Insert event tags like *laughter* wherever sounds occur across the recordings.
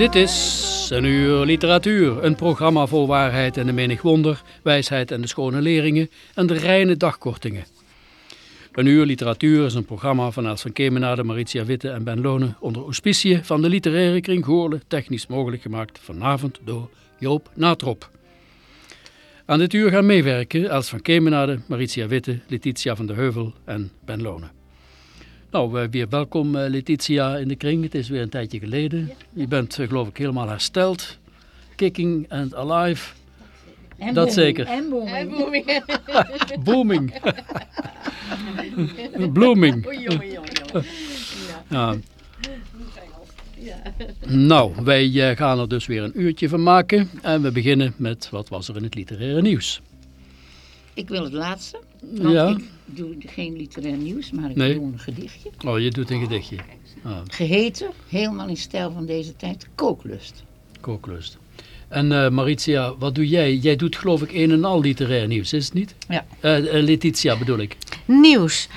Dit is een uur literatuur, een programma vol waarheid en de menig wonder, wijsheid en de schone leringen en de reine dagkortingen. Een uur literatuur is een programma van Els van Kemenade, Maritia Witte en Ben Lonen onder auspiciën van de literaire kring Goorle, technisch mogelijk gemaakt vanavond door Joop Natrop. Aan dit uur gaan meewerken Els van Kemenade, Maritia Witte, Letitia van de Heuvel en Ben Lonen. Nou, eh, weer welkom eh, Letitia in de kring. Het is weer een tijdje geleden. Je bent eh, geloof ik helemaal hersteld. Kicking and alive. En Dat booming. zeker. En booming. En booming. *laughs* Booming. Blooming. Oei, jongen, jongen, jongen. Ja. Ja. Nou, wij gaan er dus weer een uurtje van maken. En we beginnen met wat was er in het literaire nieuws. Ik wil het laatste. Want Ja. ik doe geen literair nieuws, maar ik Nee. doe een gedichtje. Oh, je doet een gedichtje. Ah, Geheten, helemaal in stijl van deze tijd, Kooklust. kooklust. En eh, Maritia, wat doe jij? Jij doet geloof ik een en al literair nieuws, is het niet? Ja. Eh, eh, Letitia bedoel ik. Nieuws.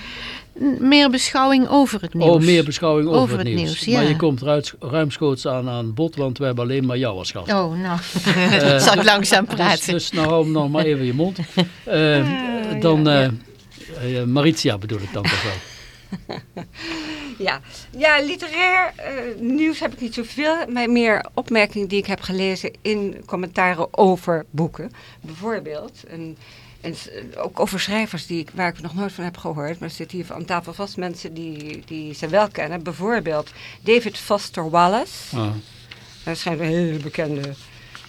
N- Meer beschouwing over het nieuws. Oh, meer beschouwing over, Over het, het nieuws. nieuws, ja. Maar je komt ruims- ruimschoots aan aan bod, want we hebben alleen maar jou als gast. Oh, nou. *laughs* Zal ik langzaam Dus, praten. dus nou hou hem nog maar even je mond. *laughs* Eh, dan eh eh, Maritia bedoel ik dan toch wel. *laughs* Ja. ja, literair eh, nieuws heb ik niet zoveel, maar meer opmerkingen die ik heb gelezen in commentaren over boeken. Bijvoorbeeld, een, een, ook over schrijvers die ik, waar ik nog nooit van heb gehoord, maar er zitten hier aan tafel vast mensen die, die ze wel kennen. Bijvoorbeeld David Foster Wallace. Ah, Hij schijnt een hele bekende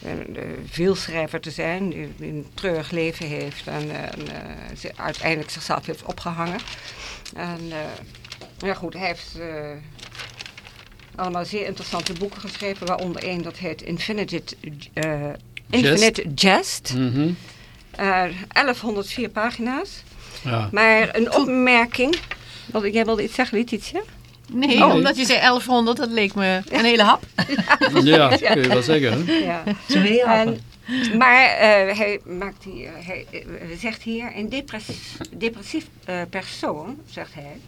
eh, eh, veelschrijver te zijn, die een treurig leven heeft en, eh, uiteindelijk zichzelf heeft opgehangen. En ja goed, hij heeft allemaal zeer interessante boeken geschreven, waaronder één dat heet Infinite, Infinite Jest. mhm. Eh, 1104 pagina's. ja. Maar een opmerking, jij wilde iets zeggen, Letitia? Nee, Oh. omdat je zei 1100, dat leek me een hele hap. ja, kun je wel zeggen. Hè? Ja. Twee En, maar eh, hij, maakt eh, hij eh, zegt hier, een depressief, depressief eh, persoon, zegt hij,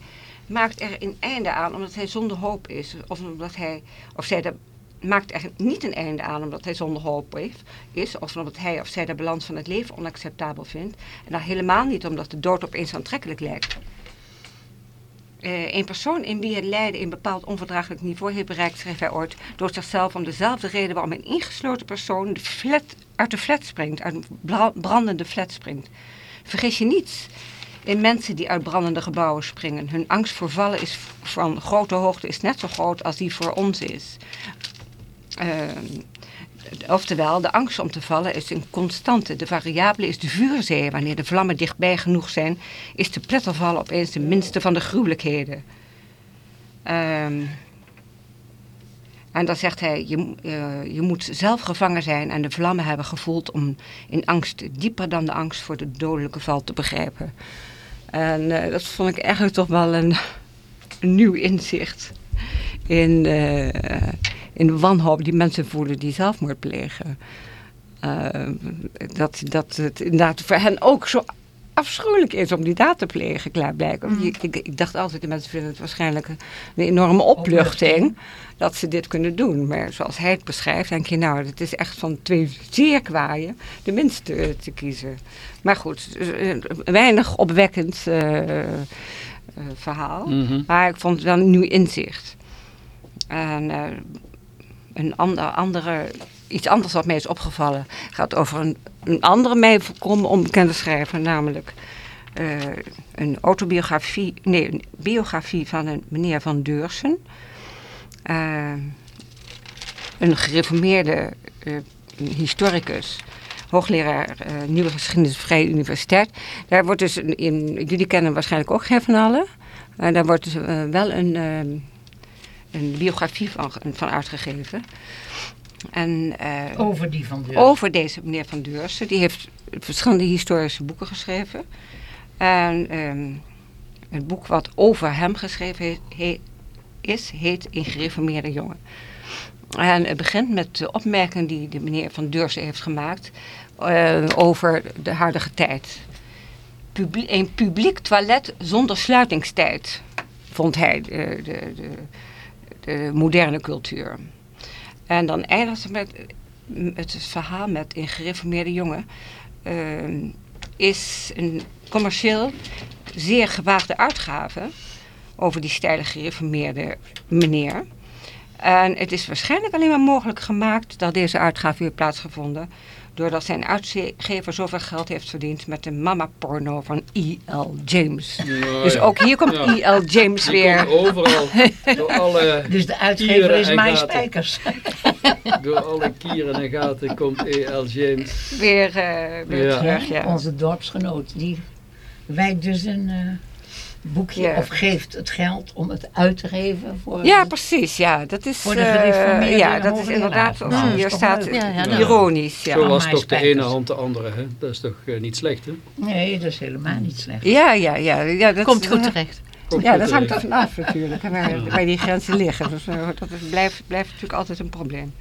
maakt er een einde aan omdat hij zonder hoop is. Of omdat hij, of zij de, maakt er niet een einde aan omdat hij zonder hoop heeft, is. Of omdat hij of zij de balans van het leven onacceptabel vindt. En dan helemaal niet omdat de dood opeens aantrekkelijk lijkt. Eh, een persoon in wie het lijden een bepaald onverdraaglijk niveau heeft bereikt, schreef hij ooit, door zichzelf om dezelfde reden waarom een ingesloten persoon de flat, uit de flat springt, uit een bra- brandende flat springt. Vergis je niet in mensen die uit brandende gebouwen springen. Hun angst voor vallen is van grote hoogte is net zo groot als die voor ons is. Ehm, oftewel, de angst om te vallen is een constante. De variabele is de vuurzee. Wanneer de vlammen dichtbij genoeg zijn, is de pletterval opeens de minste van de gruwelijkheden. Ehm, en dan zegt hij, je, eh, je moet zelf gevangen zijn en de vlammen hebben gevoeld om in angst, dieper dan de angst voor de dodelijke val te begrijpen. En eh, dat vond ik eigenlijk toch wel een, een nieuw inzicht in, eh, in de wanhoop die mensen voelen die zelfmoord plegen. Eh, dat, dat het inderdaad voor hen ook zo afschuwelijk is om die daad te plegen, klaarblijkelijk. Mm. Ik, ik, ik dacht altijd, de mensen vinden het waarschijnlijk een, een enorme opluchting dat ze dit kunnen doen. Maar zoals hij het beschrijft, denk je, nou, het is echt van twee zeer kwaaien de minste eh, te kiezen. Maar goed, een weinig opwekkend eh, verhaal. Mhm. Maar ik vond het wel een nieuw inzicht. En een ander, andere, iets anders wat mij is opgevallen gaat over een, een andere mij volkomen onbekende schrijver, namelijk eh, een autobiografie, nee, een biografie van een meneer Van Deursen. Eh, een gereformeerde eh, historicus, hoogleraar Nieuwe Geschiedenis Vrije Universiteit. Daar wordt dus, in, jullie kennen waarschijnlijk ook geen van allen. Daar wordt dus wel een, een biografie van, van uitgegeven. En, eh, Over die van Deur. over deze meneer Van Deursen. Die heeft verschillende historische boeken geschreven. En ehm, het boek wat over hem geschreven he- he- is, heet In gereformeerde jongen. En het begint met de opmerking die de meneer Van Deursen heeft gemaakt eh, over de huidige tijd. Publie- een publiek toilet zonder sluitingstijd, vond hij de, de, de, de moderne cultuur. En dan eindigt met het verhaal met een gereformeerde jongen. eh, is een commercieel zeer gewaagde uitgave over die steile gereformeerde meneer. En het is waarschijnlijk alleen maar mogelijk gemaakt dat deze uitgave weer plaatsgevonden. Doordat zijn uitgever zoveel geld heeft verdiend met de mama-porno van E.L. James. Nou dus ja. ook hier komt Ja. E.L. James Die weer. komt overal, door alle, *laughs* Dus de uitgever is mijn spijkers. *laughs* door alle kieren en gaten komt E.L. James. Weer, eh, weer Ja. terug, ja. Onze dorpsgenoot, die wijdt dus een eh, boekje Ja. of geeft het geld om het uit te geven voor... Ja, precies. Ja, dat is, Voor de eh, gereformeerde ja, dat is inderdaad, Nou, hier toch staat, leuk. Ja, ja, nou. ironisch. Ja. Zo was toch de ene hand de andere. Hè? Dat is toch eh, niet slecht, hè? Nee, dat is helemaal niet slecht. Ja, ja, ja. ja dat, Komt goed terecht. Komt Ja, dat hangt terecht. er vanaf natuurlijk, waar, waar die grenzen liggen. Dus, eh, dat blijft, blijft natuurlijk altijd een probleem.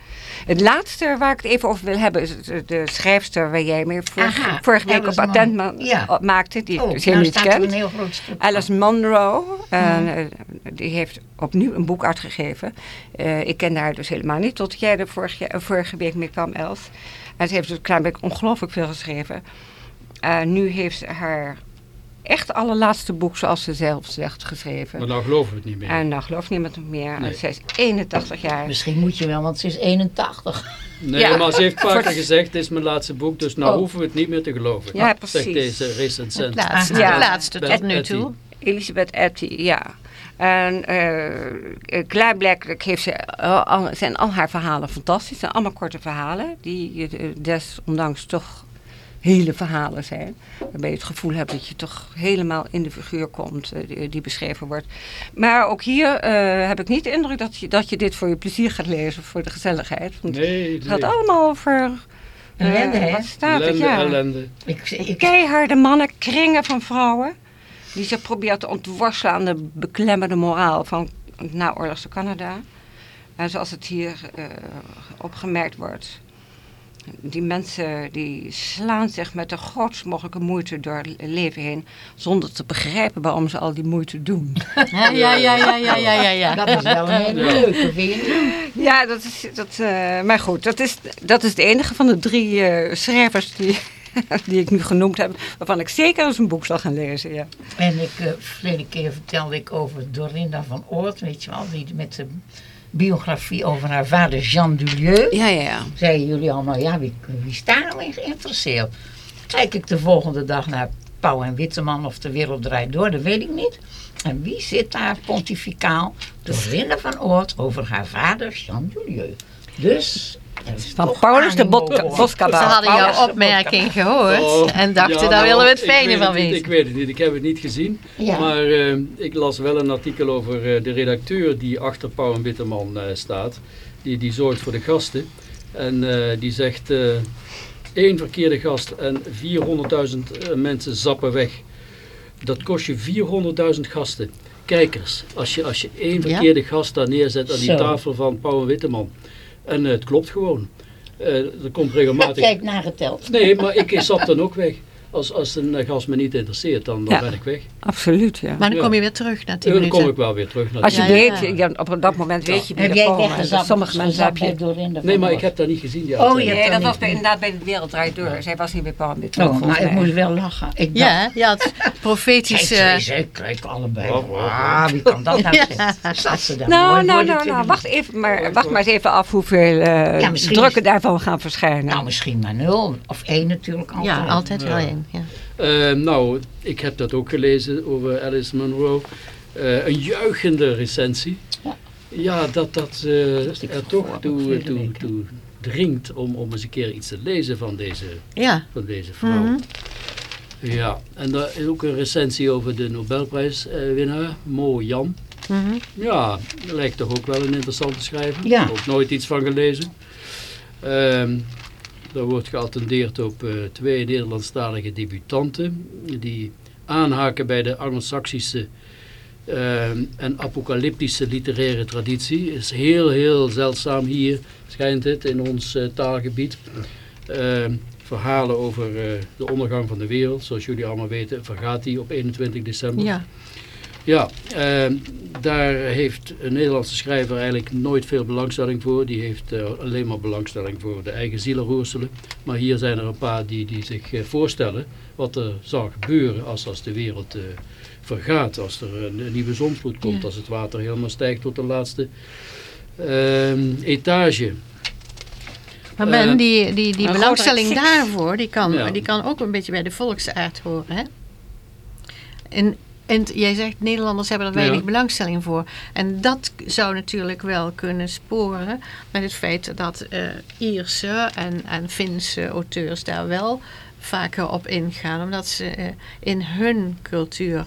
Het laatste waar ik het even over wil hebben is de, de schrijfster waar jij mee vorige, Aha, vorige week op attent Munro. ma- Ja. op maakte, die Oh, ik dus helemaal nou niet staat kent. een heel groot stuk Alice. Monroe, eh, die heeft opnieuw een boek uitgegeven. Eh, ik kende haar dus helemaal niet, tot jij er vorige, eh, vorige week mee kwam, Els. En ze heeft dus een klein beetje ongelooflijk veel geschreven. En nu heeft ze haar echt allerlaatste boek, zoals ze zelf zegt, geschreven. Maar nou geloven we het niet meer. En nou gelooft niemand het meer. Nee. En Zij is 81 jaar. Misschien moet je wel, want ze is 81. Nee, Ja. maar ze heeft vaker *laughs* Voor- gezegd, dit is mijn laatste boek, dus nou Oh. hoeven we het niet meer te geloven. Ja, Zegt precies. deze recensent. Het laatste, Ja. het laatste tot nu Etty. toe. Elisabeth Etty, ja. En eh klaarblijkelijk heeft ze, eh, al, zijn al haar verhalen fantastisch. Het zijn allemaal korte verhalen, die eh, desondanks toch hele verhalen zijn. Waarbij je het gevoel hebt dat je toch helemaal in de figuur komt eh, die, beschreven wordt. Maar ook hier eh, heb ik niet de indruk dat je, dat je dit voor je plezier gaat lezen, voor de gezelligheid. Want Nee, het gaat nee. allemaal over... eh, Ellende, hè? wat staat het, ja. ellende. Ik, ik, Keiharde mannen, kringen van vrouwen. Die zich proberen te ontworstelen aan de beklemmende moraal van het naoorlogse Canada. En zoals het hier eh, opgemerkt wordt. Die mensen die slaan zich met de grootst mogelijke moeite door het leven heen. Zonder te begrijpen waarom ze al die moeite doen. *laughs* Ja, ja, ja, ja, ja, ja, ja. dat is wel een hele Ja. leuke, vind je? Ja, dat is, dat, eh, maar goed, dat is, dat is de enige van de drie eh, schrijvers die, *laughs* die ik nu genoemd heb. Waarvan ik zeker eens een boek zal gaan lezen. Ja. En ik, eh verleden keer vertelde ik over Dorinda van Oort, weet je wel, die met de biografie over haar vader Jean Dulieu. Ja, ja, ja. Zeiden jullie allemaal, ja, wie, wie is daar nou in geïnteresseerd? Kijk ik de volgende dag naar Pauw en Witteman of De Wereld Draait Door, dat weet ik niet. En wie zit daar pontificaal? Dorinda van Oort over haar vader Jean Dulieu. Dus... Van Paulus de. Boskabaal. Ze hadden jouw opmerking gehoord Oh, en dachten, ja, daar nou, willen we het fijne van weten. Ik weet het niet, ik heb het niet gezien. Ja. Maar eh, ik las wel een artikel over eh, de redacteur die achter Pauw en Witteman eh, staat. Die, die zorgt voor de gasten. En eh, die zegt, eh één verkeerde gast en 400.000 eh, mensen zappen weg. Dat kost je 400.000 gasten. Kijkers, als je, als je één Ja. verkeerde gast daar neerzet aan die Zo. tafel van Pauw en Witteman. En eh, het klopt gewoon. Eh, er komt regelmatig... Kijk, nageteld. Nee, maar ik zap dan ook weg. Als, als een gast me niet interesseert, dan, dan Ja. ben ik weg. Absoluut, ja. Maar dan Ja. kom je weer terug na tien dan kom minuten. ik wel weer terug naar Als je Ja, weet, ja. ja, op dat moment weet je wie Heb jij weggezapt? Sommige mensen heb bij je... Dorinda van Nee, maar ik heb dat niet gezien. Die Oh, Nee, dat was bij, inderdaad bij de Wereld Draait Door. Zij was niet bij Paul met Oh, maar ik moest wel lachen. Ik dacht, Ja, je had *laughs* profetisch... Zij eh, ze kregen allebei. Wow, wow, wow. Ah, wie kan dat nou *laughs* Ja. zeggen? Zat ze daar Nou, nou, de nou, nou, wacht, even, maar, wacht maar eens even af hoeveel eh, Ja, drukken daarvan gaan verschijnen. Nou, misschien maar nul. Of één natuurlijk altijd. ja, altijd wel één. Ja. Eh, nou, ik heb dat ook gelezen over Alice Munro. Eh, een juichende recensie. Ja. Ja, dat dat ik er toch toe, toe, toe dringt om, om eens een keer iets te lezen van deze, Ja. van deze vrouw. Mhm. Ja, en daar is ook een recensie over de Nobelprijswinnaar, Mo Jan. Mhm. Ja, dat lijkt toch ook wel een interessante schrijver. Ja. Ik heb ook nooit iets van gelezen. Ehm daar wordt geattendeerd op eh, twee Nederlandstalige debutanten die aanhaken bij de Anglo-Saxische ehm, en apocalyptische literaire traditie. is heel, heel zeldzaam hier, schijnt het, in ons eh, taalgebied. Verhalen over eh, de ondergang van de wereld, zoals jullie allemaal weten, vergaat die op 21 december. Ja. Ja, eh, daar heeft een Nederlandse schrijver eigenlijk nooit veel belangstelling voor. Die heeft eh, alleen maar belangstelling voor de eigen zielenroerselen. Maar hier zijn er een paar die, die zich eh, voorstellen wat er zal gebeuren als, als de wereld eh, vergaat. Als er een, een nieuwe zonsvloed komt, Ja. als het water helemaal stijgt tot de laatste ehm, etage. Maar Ben, die, die, die belangstelling daarvoor, die kan, Ja. die kan ook een beetje bij de volksaard horen. Hè? En, en jij zegt, Nederlanders hebben er weinig Ja. belangstelling voor. En dat zou natuurlijk wel kunnen sporen met het feit dat eh, Ierse en, en Finse auteurs daar wel vaker op ingaan. Omdat ze eh, in hun cultuur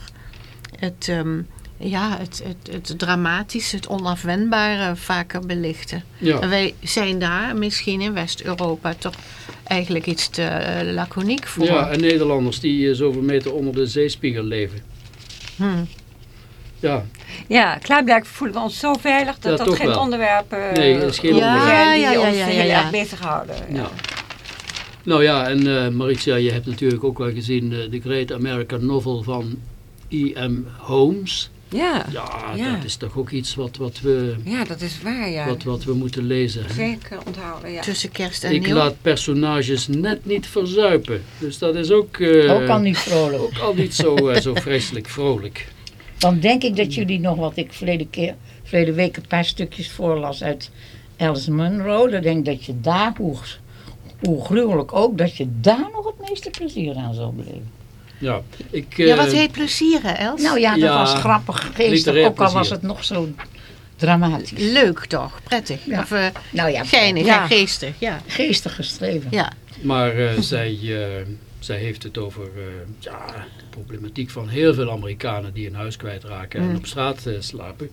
het, ehm, ja, het, het, het dramatische, het onafwendbare vaker belichten. Ja. En wij zijn daar misschien in West-Europa toch eigenlijk iets te eh, laconiek voor. ja, en Nederlanders die zoveel meter onder de zeespiegel leven. Hm. Ja, Ja, klaarblijkelijk voelen we ons zo veilig dat Ja, dat geen wel. onderwerpen Nee, het is geen zijn onderwerp. die Ja, ja, ons ja, ja, heel erg bezighouden. Ja. Nou ja, en eh Maritia, je hebt natuurlijk ook wel gezien eh, de Great American Novel van E.M. Holmes. Ja. Ja, Ja. dat is toch ook iets wat, wat, we, ja, dat is waar, ja. wat, wat we moeten lezen. hè? Zeker onthouden, ja. Tussen kerst en Ik nieuw. laat personages net niet verzuipen. Dus dat is ook, eh, Ook al niet vrolijk. ook al niet zo, eh, zo vreselijk vrolijk. Dan denk ik dat jullie nog wat ik verleden, keer, verleden week een paar stukjes voorlas uit Alice Munro. Dan denk ik dat je daar, hoe, hoe gruwelijk ook, dat je daar nog het meeste plezier aan zal beleven. Ja, ik, ja, wat eh, heet plezieren, Els? Nou ja, dat Ja, was grappig geestig, ook al was het nog zo dramatisch. Leuk toch, prettig. Ja. Of eh, Nou ja, geinig Ja. en geestig. Ja. geestig geschreven. ja. Maar eh, *laughs* zij, eh, zij heeft het over eh, ja, de problematiek van heel veel Amerikanen die een huis kwijtraken en Mm. op straat slapen,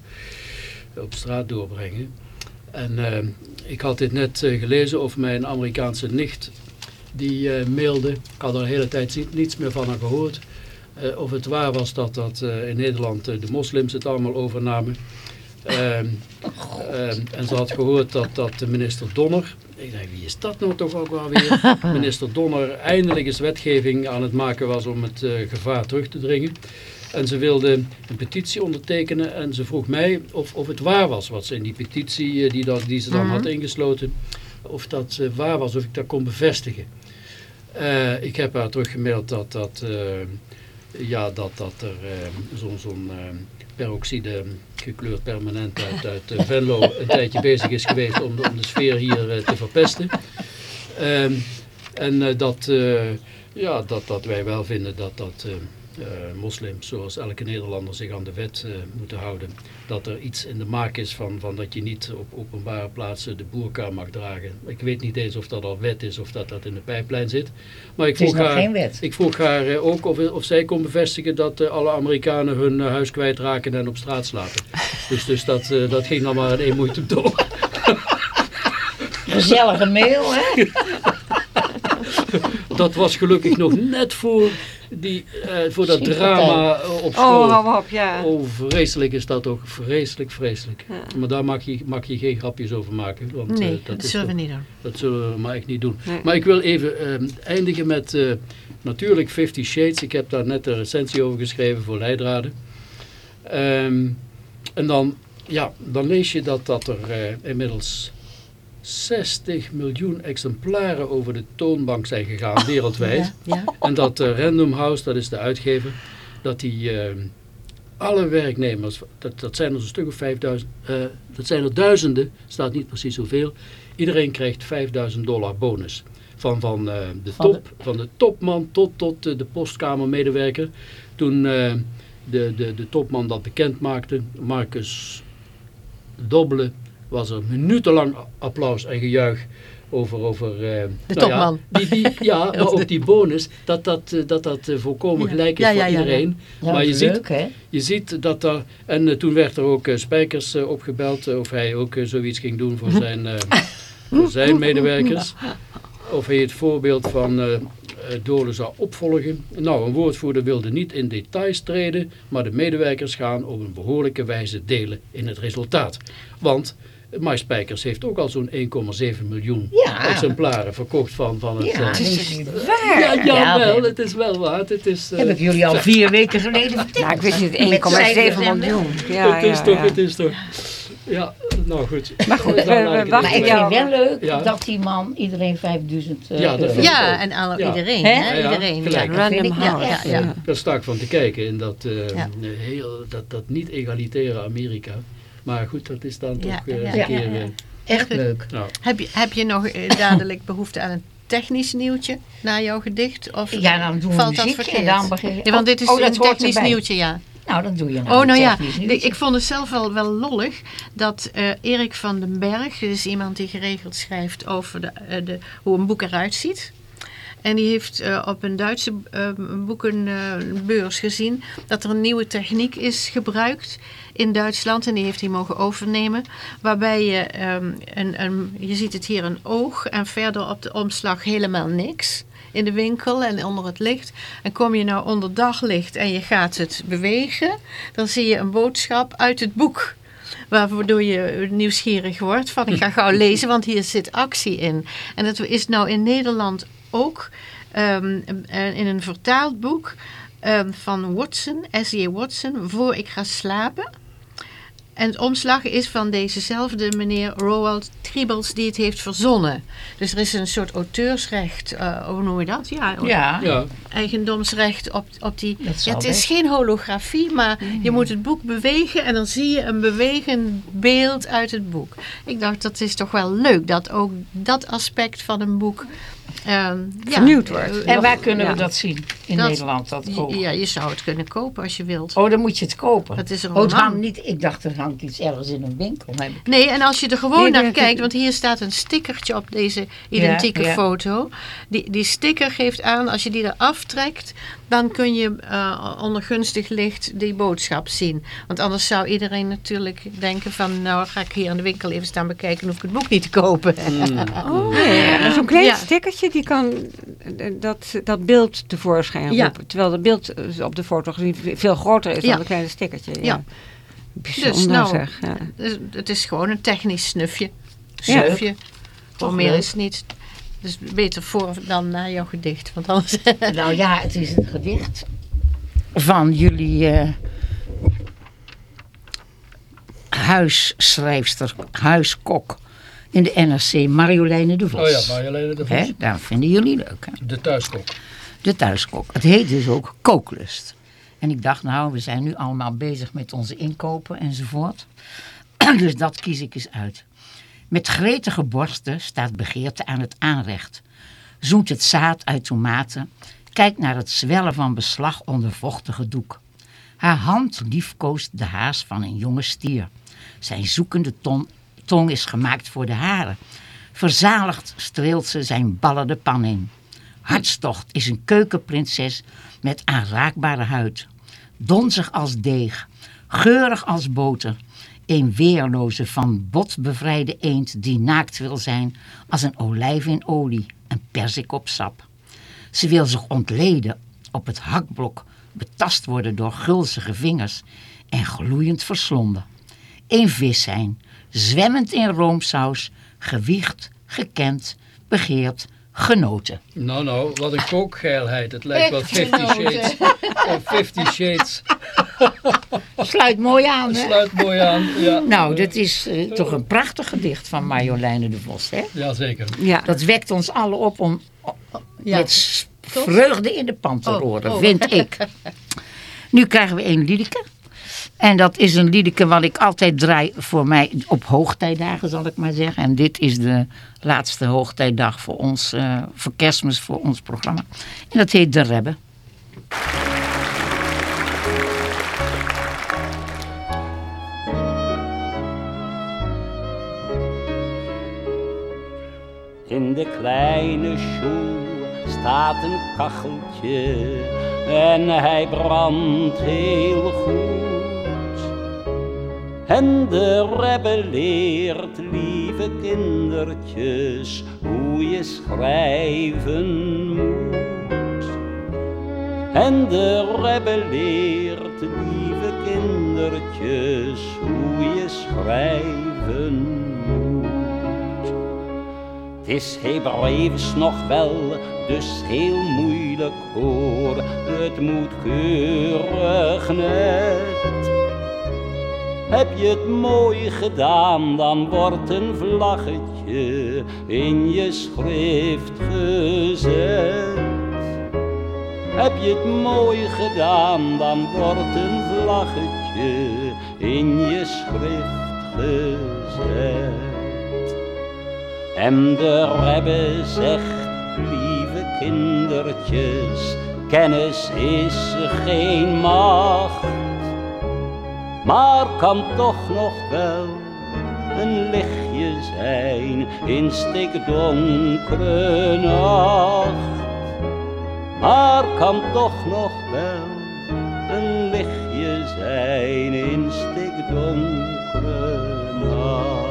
op straat doorbrengen. En ik had dit net eh, gelezen over mijn Amerikaanse nicht die eh, mailde. Ik had er de hele tijd ni- niets meer van haar gehoord. Eh, of het waar was dat, dat eh, in Nederland de moslims het allemaal overnamen. Ehm, ehm, en ze had gehoord dat, dat de minister Donner, ik denk wie is dat nou toch ook wel weer, *laughs* minister Donner eindelijk eens wetgeving aan het maken was om het gevaar terug te dringen. En ze wilde een petitie ondertekenen en ze vroeg mij of, of het waar was wat ze in die petitie die, dat, die ze dan Mhm. had ingesloten, of dat waar was, of ik dat kon bevestigen. Eh, ik heb haar teruggemaild dat, dat, eh, ja, dat, dat er eh, zo'n peroxide gekleurd permanent uit, uit Venlo een tijdje bezig is geweest om, de- om de sfeer hier te verpesten. Ehm, en dat, ja, dat, dat wij wel vinden dat, dat eh, moslims, zoals elke Nederlander, zich aan de wet eh, moeten houden. Dat er iets in de maak is van, van dat je niet op openbare plaatsen de boerka mag dragen. Ik weet niet eens of dat al wet is of dat dat in de pijplijn zit. Maar ik vroeg haar, ik vroeg haar eh, ook of, of zij kon bevestigen dat alle Amerikanen hun huis kwijtraken en op straat slapen. dus dus dat, dat ging dan maar in één moeite door. Gezellige mail, hè? *laughs* Dat was gelukkig nog *laughs* net voor, die, eh, voor dat drama eh, op school. Oh, hou op, ja. Oh, vreselijk is dat ook. Vreselijk, vreselijk. Ja. Maar daar mag je, mag je geen grapjes over maken. Want, eh, Nee, dat, dat is zullen we niet doen. dat zullen we maar echt niet doen. Nee. Maar ik wil even ehm, eindigen met eh, natuurlijk Fifty Shades. Ik heb daar net een recensie over geschreven voor Leidraden. Ehm, en dan, ja, dan lees je dat, dat er eh, inmiddels 60 miljoen exemplaren over de toonbank zijn gegaan wereldwijd. Ja, ja. En dat eh, Random House, dat is de uitgever, dat die eh, alle werknemers, dat, dat zijn er zo'n stuk of 5000, eh, dat zijn er duizenden, staat niet precies hoeveel. Iedereen krijgt 5000 dollar bonus. Van, van, eh, de, Van top, van de topman tot, tot de postkamermedewerker. Toen de, de, de topman dat bekend maakte, Marcus dobbelen was er minutenlang applaus en gejuich over... over eh, De nou topman. Ja, die, die, ja, *laughs* maar ook die bonus, dat dat, eh, dat, dat eh, volkomen Ja. gelijk is Ja, voor iedereen. Maar je ziet, je ziet dat er... En toen werd er ook Spijkers opgebeld of hij ook zoiets ging doen voor *laughs* zijn, voor zijn *laughs* medewerkers. Of hij het voorbeeld van Dolen zou opvolgen. Nou, een woordvoerder wilde niet in details treden, maar de medewerkers gaan op een behoorlijke wijze delen in het resultaat. Want My Spijkers heeft ook al zo'n 1,7 miljoen Ja. exemplaren verkocht van, van het... Ja, eh, dat is niet ja, waar. jawel, het is wel waar. Het is, eh, heb ik jullie al *laughs* vier weken geleden verteld. Nou, ik wist niet, Met cijfers 1,7 en- miljoen. Ja, het is ja, toch, ja. het is toch. Ja, nou goed. Maar goed, Dan we- het wachten Maar ik vind wel leuk Ja. dat die man iedereen 5000 eh, Ja, dat euro- Ja, en alle, Ja. iedereen. Hè? Iedereen. gelijk. Ja, Dat vind Random ik ja, house. ja, ja. Ik ben sta ik van te kijken in dat, eh, Ja. heel, dat, dat niet egalitaire Amerika. Maar goed, dat is dan Ja, toch eh, ja, een ja, keer... ja, ja. eh, Echt leuk. Heb, je, heb je nog eh, *laughs* dadelijk behoefte aan een technisch nieuwtje na jouw gedicht? Of Ja, dan doen we valt dat muziekje en verkeerd? dan begin je... Ja, want dit is oh, dat een technisch nieuwtje, ja. Nou, dan doe je nou Oh, nou ja, nieuwtje. ik vond het zelf wel, wel lollig dat eh, Erik van den Berg, dat is iemand die geregeld schrijft over de, de, hoe een boek eruit ziet. En die heeft eh, op een Duitse eh, boekenbeurs gezien dat er een nieuwe techniek is gebruikt in Duitsland. En die heeft hij mogen overnemen. Waarbij je, ehm, een, een, je ziet het hier een oog en verder op de omslag helemaal niks in de winkel en onder het licht. En kom je nou onder daglicht en je gaat het bewegen, dan zie je een boodschap uit het boek. Waardoor je nieuwsgierig wordt van ik ga gauw lezen, want hier zit actie in. En dat is nou in Nederland ook ehm, eh, in een vertaald boek ehm, van Watson, S.J. Watson, Voor ik ga slapen. En het omslag is van dezezelfde meneer Roald Tribbles die het heeft verzonnen. Dus er is een soort auteursrecht, eh, hoe noem je dat? Ja, Ja, ja, eigendomsrecht op, op die... Ja, het is geen holografie, maar je moet het boek bewegen en dan zie je een bewegend beeld uit het boek. Ik dacht, dat is toch wel leuk dat ook dat aspect van een boek... ehm, ja, Vernieuwd wordt. eh, En waar kunnen Ja. we dat zien in Dat- Nederland? Dat ook? Ja, je zou het kunnen kopen als je wilt. Oh, dan moet je het kopen. Dat is een oh, roman. niet. Ik dacht, er hangt iets ergens in een winkel. Nee, en als je er gewoon Nee, naar nee, kijkt, want hier staat een stickertje op deze identieke Ja, ja. foto. Die, die sticker geeft aan, als je die eraf trekt, dan kun je eh, onder gunstig licht die boodschap zien. Want anders zou iedereen natuurlijk denken van, nou ga ik hier in de winkel even staan bekijken, hoef ik het boek niet te kopen. *laughs* Oh, ja. Maar Zo'n klein Ja. stickertje die kan eh, dat, dat beeld tevoorschijn Ja. roepen. Terwijl het beeld eh, op de foto gezien veel groter is Ja. dan een kleine stickertje. Ja. Ja. Bijzonder Dus nou, zeg. Ja. Dus het is gewoon een technisch snufje. Snufje. Voor meer is het niet. Dus beter voor dan na jouw gedicht. Want anders... *laughs* Nou ja, het is een gedicht van jullie eh, huisschrijfster, huiskok in de NRC, Marjoleine de Vos. oh ja, Marjoleine de Vos. Hè, dat vinden jullie leuk, hè? De thuiskok. De thuiskok. Het heet dus ook kooklust. En ik dacht, nou, we zijn nu allemaal bezig met onze inkopen enzovoort. *clears throat* dus dat kies ik eens uit. Met gretige borsten staat begeerte aan het aanrecht. Zoent het zaad uit tomaten. Kijkt naar het zwellen van beslag onder vochtige doek. Haar hand liefkoost de haas van een jonge stier. Zijn zoekende ton- tong is gemaakt voor de haren. Verzaligd streelt ze zijn ballen de pan in. Hartstocht is een keukenprinses met aanraakbare huid. Donzig als deeg, geurig als boter. Een weerloze van bot bevrijde eend die naakt wil zijn als een olijf in olie, een persik op sap. Ze wil zich ontleden op het hakblok, betast worden door gulzige vingers en gloeiend verslonden. Een vis zijn, zwemmend in roomsaus, gewiegd, gekend, begeerd, genoten. Nou, nou, wat een kookgeilheid. Het lijkt wel Echt 50 genoten. Shades. Of 50 Shades. Sluit mooi aan, hè? Sluit mooi aan. Ja, Nou, dit is eh, toch een prachtig gedicht van Marjoleine de Vos, hè? Jazeker. Ja. Dat wekt ons allen op om Ja. met vreugde in de pan te Oh, roeren, oh. vind ik. *laughs* Nu krijgen we een liedeke. En dat is een liedje wat ik altijd draai voor mij op hoogtijdagen, zal ik maar zeggen. En dit is de laatste hoogtijdag voor ons, eh, voor kerstmis, voor ons programma. En dat heet De Rebbe. In de kleine schoen staat een kacheltje en hij brandt heel goed. En de rebbe leert, lieve kindertjes, hoe je schrijven moet. En de rebbe leert, lieve kindertjes, hoe je schrijven moet. Het is Hebreeuws nog wel, dus heel moeilijk hoor, het moet keurig net. Heb je het mooi gedaan, dan wordt een vlaggetje in je schrift gezet. Heb je het mooi gedaan, dan wordt een vlaggetje in je schrift gezet. En de Rebbe zegt, lieve kindertjes, kennis is geen macht, maar kan toch nog wel een lichtje zijn in stikdonkere nacht. Maar kan toch nog wel een lichtje zijn in stikdonkere nacht.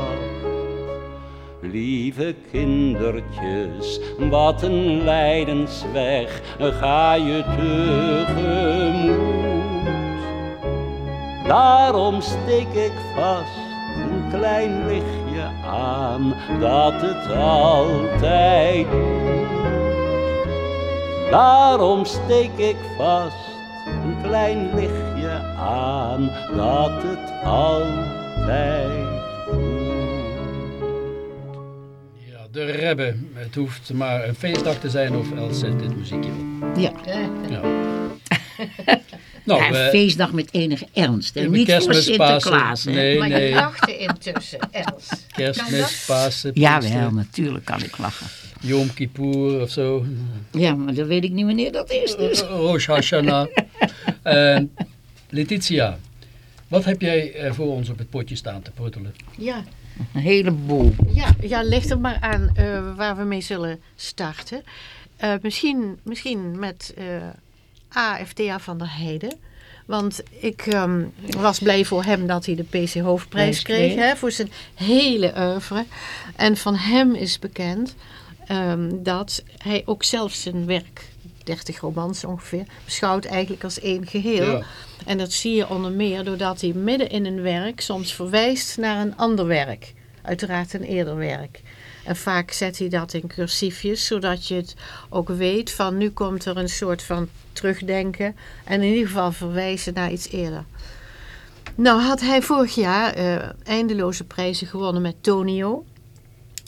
Lieve kindertjes, wat een lijdensweg ga je tegemoet. Daarom steek ik vast een klein lichtje aan, dat het altijd doet. Daarom steek ik vast een klein lichtje aan, dat het altijd Ja, de Rebbe. Het hoeft maar een feestdag te zijn of Els zet dit muziekje op. Ja. Ja. *laughs* *laughs* Nou, ja, een feestdag met enige ernst. En Ja, niet voor kerstmis, Sinterklaas. hè. Nee, maar nee. je lachte intussen, Els. kerstmis, Pasen, Jawel, Pinksteren, natuurlijk kan ik lachen. Yom Kippur of zo. Ja, maar dan weet ik niet wanneer dat is. Dus. Rosh Hashanah. *laughs* En Letitia, wat heb jij eh, voor ons op het potje staan te pruttelen? Ja, Een heleboel. ja, ja, leg er maar aan eh, waar we mee zullen starten. Eh, misschien, misschien met eh AFTA van der Heijden. Want ik ehm, was blij voor hem dat hij de PC Hoofdprijs Prijs kreeg hè, voor zijn hele oeuvre. En van hem is bekend ehm, dat hij ook zelf zijn werk, 30 romans ongeveer, beschouwt eigenlijk als één geheel. Ja. En dat zie je onder meer doordat hij midden in een werk soms verwijst naar een ander werk. Uiteraard een eerder werk. En vaak zet hij dat in cursiefjes, zodat je het ook weet van nu komt er een soort van terugdenken. En in ieder geval verwijzen naar iets eerder. Nou had hij vorig jaar eh, eindeloze prijzen gewonnen met Tonio.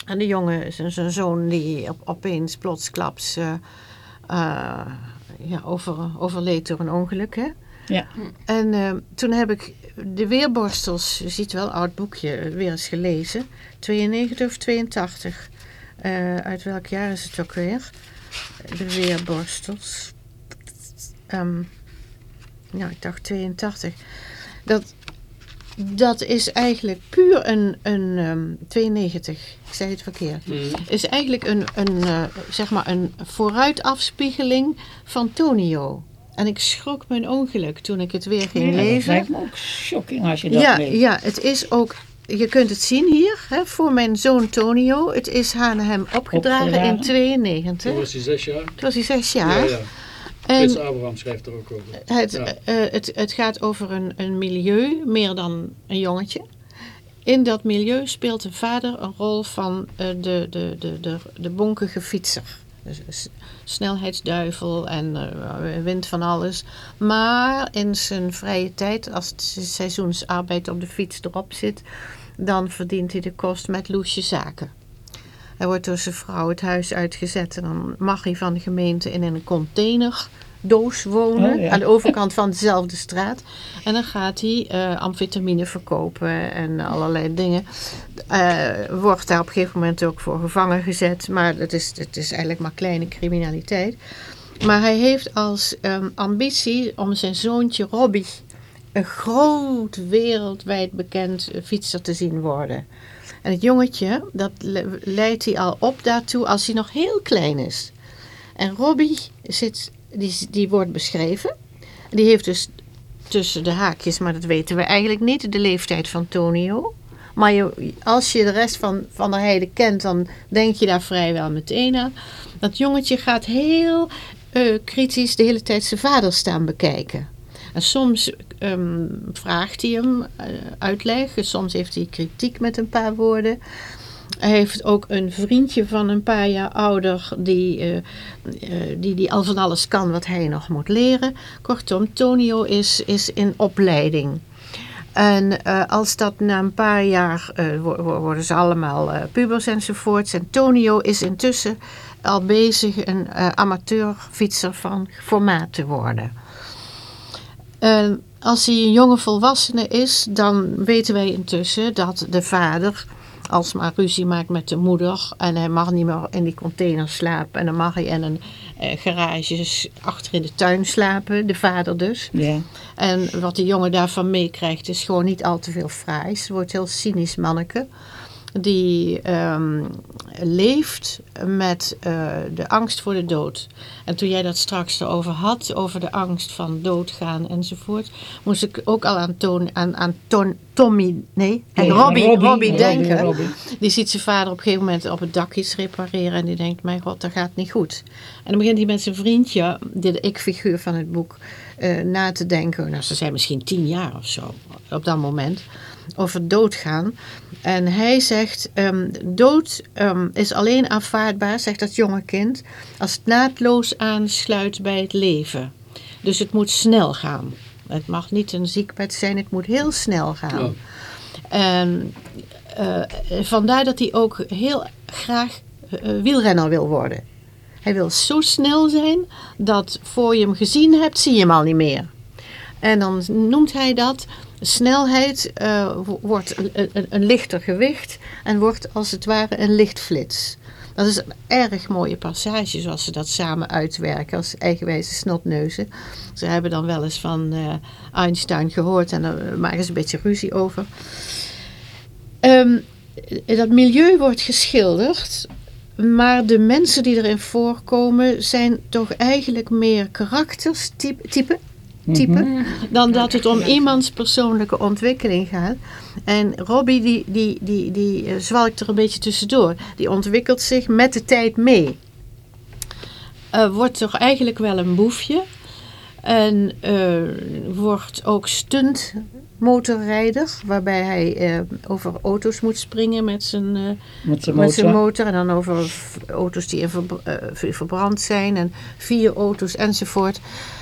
En de jongen, zijn zoon, die op, opeens plotsklaps eh, eh, ja, over, overleed door een ongeluk. Hè? Ja. En toen heb ik de Weerborstels, je ziet wel, oud boekje, weer eens gelezen. 92 of 82. Eh, uit welk jaar is het ook weer? De Weerborstels. Ehm ja, ik dacht 82. Dat, dat is eigenlijk puur een, een ehm, 92, ik zei het verkeerd. Is eigenlijk een, een, eh, zeg maar een vooruitafspiegeling van Tonio. En ik schrok mijn ongeluk toen ik het weer ging Ja, lezen. lijkt me ook shocking als je dat Ja, weet. ja, het is ook. Je kunt het zien hier, hè, voor mijn zoon Tonio. Het is aan hem opgedragen, in Opgedragen. 92. Toen was hij zes jaar. Toen was hij zes jaar. Ja, ja. En Abraham schrijft er ook over. het, Ja. eh, het, het gaat over een, een milieu, meer dan een jongetje. In dat milieu speelt een vader een rol van eh, de, de, de, de, de bonkige fietser. Snelheidsduivel en eh, wint van alles. Maar in zijn vrije tijd, als het seizoensarbeid op de fiets erop zit, dan verdient hij de kost met loesje zaken. Hij wordt door zijn vrouw het huis uitgezet en dan mag hij van de gemeente in een containerdoos wonen. Oh, ja. Aan de overkant van dezelfde straat. En dan gaat hij eh, amfetamine verkopen en allerlei dingen. Eh, wordt daar op een gegeven moment ook voor gevangen gezet. Maar het is, het is eigenlijk maar kleine criminaliteit. Maar hij heeft als ehm, ambitie om zijn zoontje Robbie een groot wereldwijd bekend eh, fietser te zien worden. En het jongetje, dat le- leidt hij al op daartoe als hij nog heel klein is. En Robbie zit, die, wordt beschreven. Die heeft dus tussen de haakjes, maar dat weten we eigenlijk niet, de leeftijd van Tonio. Maar als je de rest van Van der Heijden kent, dan denk je daar vrijwel meteen aan. Dat jongetje gaat heel eh, kritisch de hele tijd zijn vader staan bekijken. En soms ehm, vraagt hij hem eh, uitleg, soms heeft hij kritiek met een paar woorden. Hij heeft ook een vriendje van een paar jaar ouder die, eh, eh, die, die al van alles kan wat hij nog moet leren. Kortom, Tonio is, is in opleiding. En eh, als dat na een paar jaar wo- wo- worden ze allemaal eh, pubers enzovoorts. En Tonio is intussen al bezig een amateurfietser van formaat te worden. Als hij een jonge volwassene is, dan weten wij intussen dat de vader alsmaar ruzie maakt met de moeder en hij mag niet meer in die container slapen en dan mag hij in een eh, garage achter in de tuin slapen, de vader dus. Ja. En wat de jongen daarvan meekrijgt is gewoon niet al te veel fraais. Wordt heel cynisch manneke. Die ehm, leeft met eh, de angst voor de dood. En toen jij dat straks erover had, over de angst van doodgaan enzovoort, moest ik ook al aan, Toon, aan, aan Ton, Tommy, nee, en Nee, Robbie, Robbie, denken. Robbie. Die ziet zijn vader op een gegeven moment op het dak iets repareren en die denkt, mijn god, dat gaat niet goed. En dan begint hij met zijn vriendje, de de ik-figuur van het boek, eh, na te denken. Nou, ze zijn misschien tien jaar of zo op dat moment. Over doodgaan. En hij zegt, ehm, dood ehm, is alleen aanvaardbaar, zegt dat jonge kind, als het naadloos aansluit bij het leven. Dus het moet snel gaan. Het mag niet een ziekbed zijn, het moet heel snel gaan. Ja. En eh, vandaar dat hij ook heel graag eh, wielrenner wil worden. Hij wil zo snel zijn dat voor je hem gezien hebt, zie je hem al niet meer. En dan noemt hij dat, snelheid eh, wo- wordt een, een, een lichter gewicht en wordt als het ware een lichtflits. Dat is een erg mooie passage zoals ze dat samen uitwerken als eigenwijze snotneuzen. Ze hebben dan wel eens van eh, Einstein gehoord en daar maken ze een beetje ruzie over. Ehm, dat milieu wordt geschilderd, maar de mensen die erin voorkomen zijn toch eigenlijk meer karakters, type, type dan dat het om iemands persoonlijke ontwikkeling gaat. En Robbie, die, die, die, die eh, zwalkt er een beetje tussendoor. Die ontwikkelt zich met de tijd mee. Wordt toch eigenlijk wel een boefje. En eh, wordt ook stuntmotorrijder, waarbij hij eh, over auto's moet springen met zijn, eh, Met zijn met zijn motor. En dan over auto's die in verbr- eh, verbrand zijn en vier auto's enzovoort.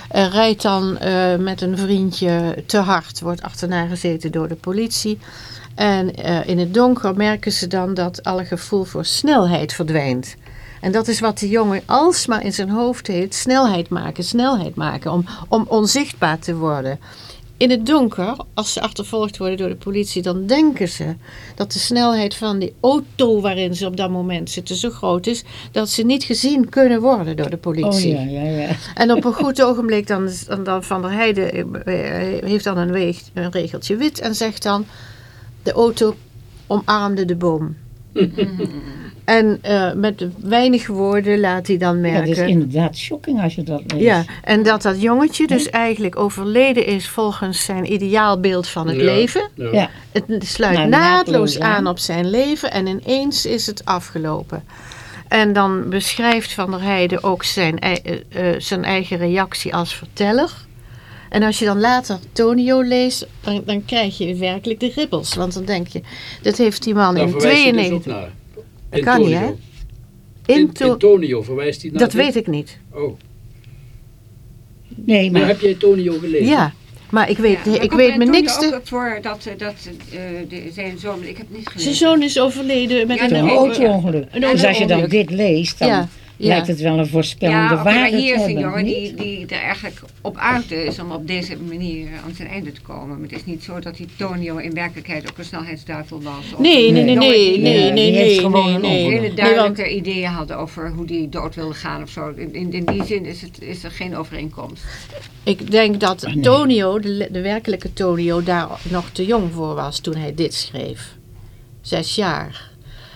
Rijdt dan met een vriendje te hard, wordt achterna gezeten door de politie. En in het donker merken ze dan dat alle gevoel voor snelheid verdwijnt. En dat is wat de jongen alsmaar in zijn hoofd heeft. Snelheid maken, snelheid maken. Om, om onzichtbaar te worden. In het donker, als ze achtervolgd worden door de politie, dan denken ze dat de snelheid van die auto waarin ze op dat moment zitten zo groot is dat ze niet gezien kunnen worden door de Oh politie. ja, ja, ja. En op een goed ogenblik dan, dan, dan Van der Heijden eh, heeft dan een, weeg, een regeltje wit en zegt dan de auto omarmde de boom. *laughs* en eh, met weinig woorden laat hij dan Ja, merken. dat is inderdaad shocking als je dat leest. Ja, en dat dat jongetje dus eigenlijk overleden is volgens zijn ideaalbeeld van het Ja, leven. ja. Ja. Het sluit Nou, naadloos naadloos aan. aan op zijn leven en ineens is het afgelopen. En dan beschrijft Van der Heijden ook zijn, eh, eh, zijn eigen reactie als verteller. En als je dan later Tonio leest, dan, dan krijg je werkelijk de ribbels. Want dan denk je, dat heeft die man in verwijst hij dus 92... ook naar. Dat kan niet, hè? Antonio. In In- Antonio verwijst hij naar dat dit? weet ik niet. Oh, Nee, maar maar heb jij Tonio gelezen? Ja, maar ik weet, Ja, maar ik weet me niks ook te... voor dat, eh, dat eh, de, zijn zoon, ik heb niet gelezen. Zijn zoon is overleden met Ja, een, auto-ongeluk. Dus als je dan auto-ongeluk. dit leest, dan Ja, ja. lijkt het wel een voorspellende Ja, waarde hier is een jongen die, die er eigenlijk op uit is om op deze manier aan zijn einde te komen. Maar het is niet zo dat die Tonio in werkelijkheid ook een snelheidsduivel was. of Nee, nee, nee, Nee. nee, nee, nee, hele Nee, want- duidelijke ideeën hadden over hoe die dood wilde gaan of zo. In, in, in die zin is, het, is er geen overeenkomst. Ik denk dat Ah, nee. Tonio, de, de werkelijke Tonio, daar nog te jong voor was toen hij dit schreef. zes jaar.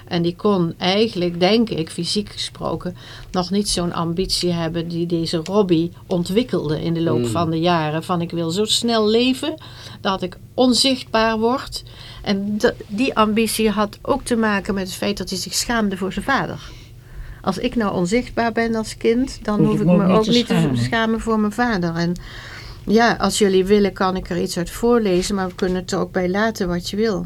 En die kon eigenlijk, denk ik, fysiek gesproken, nog niet zo'n ambitie hebben die deze Robbie ontwikkelde in de loop Mm. van de jaren. Van ik wil zo snel leven dat ik onzichtbaar word. En die ambitie had ook te maken met het feit dat hij zich schaamde voor zijn vader. Als ik nou onzichtbaar ben als kind, dan hoef ik me ook niet te schamen. schamen voor mijn vader. En ja, als jullie willen kan ik er iets uit voorlezen, maar we kunnen het er ook bij laten wat je wil.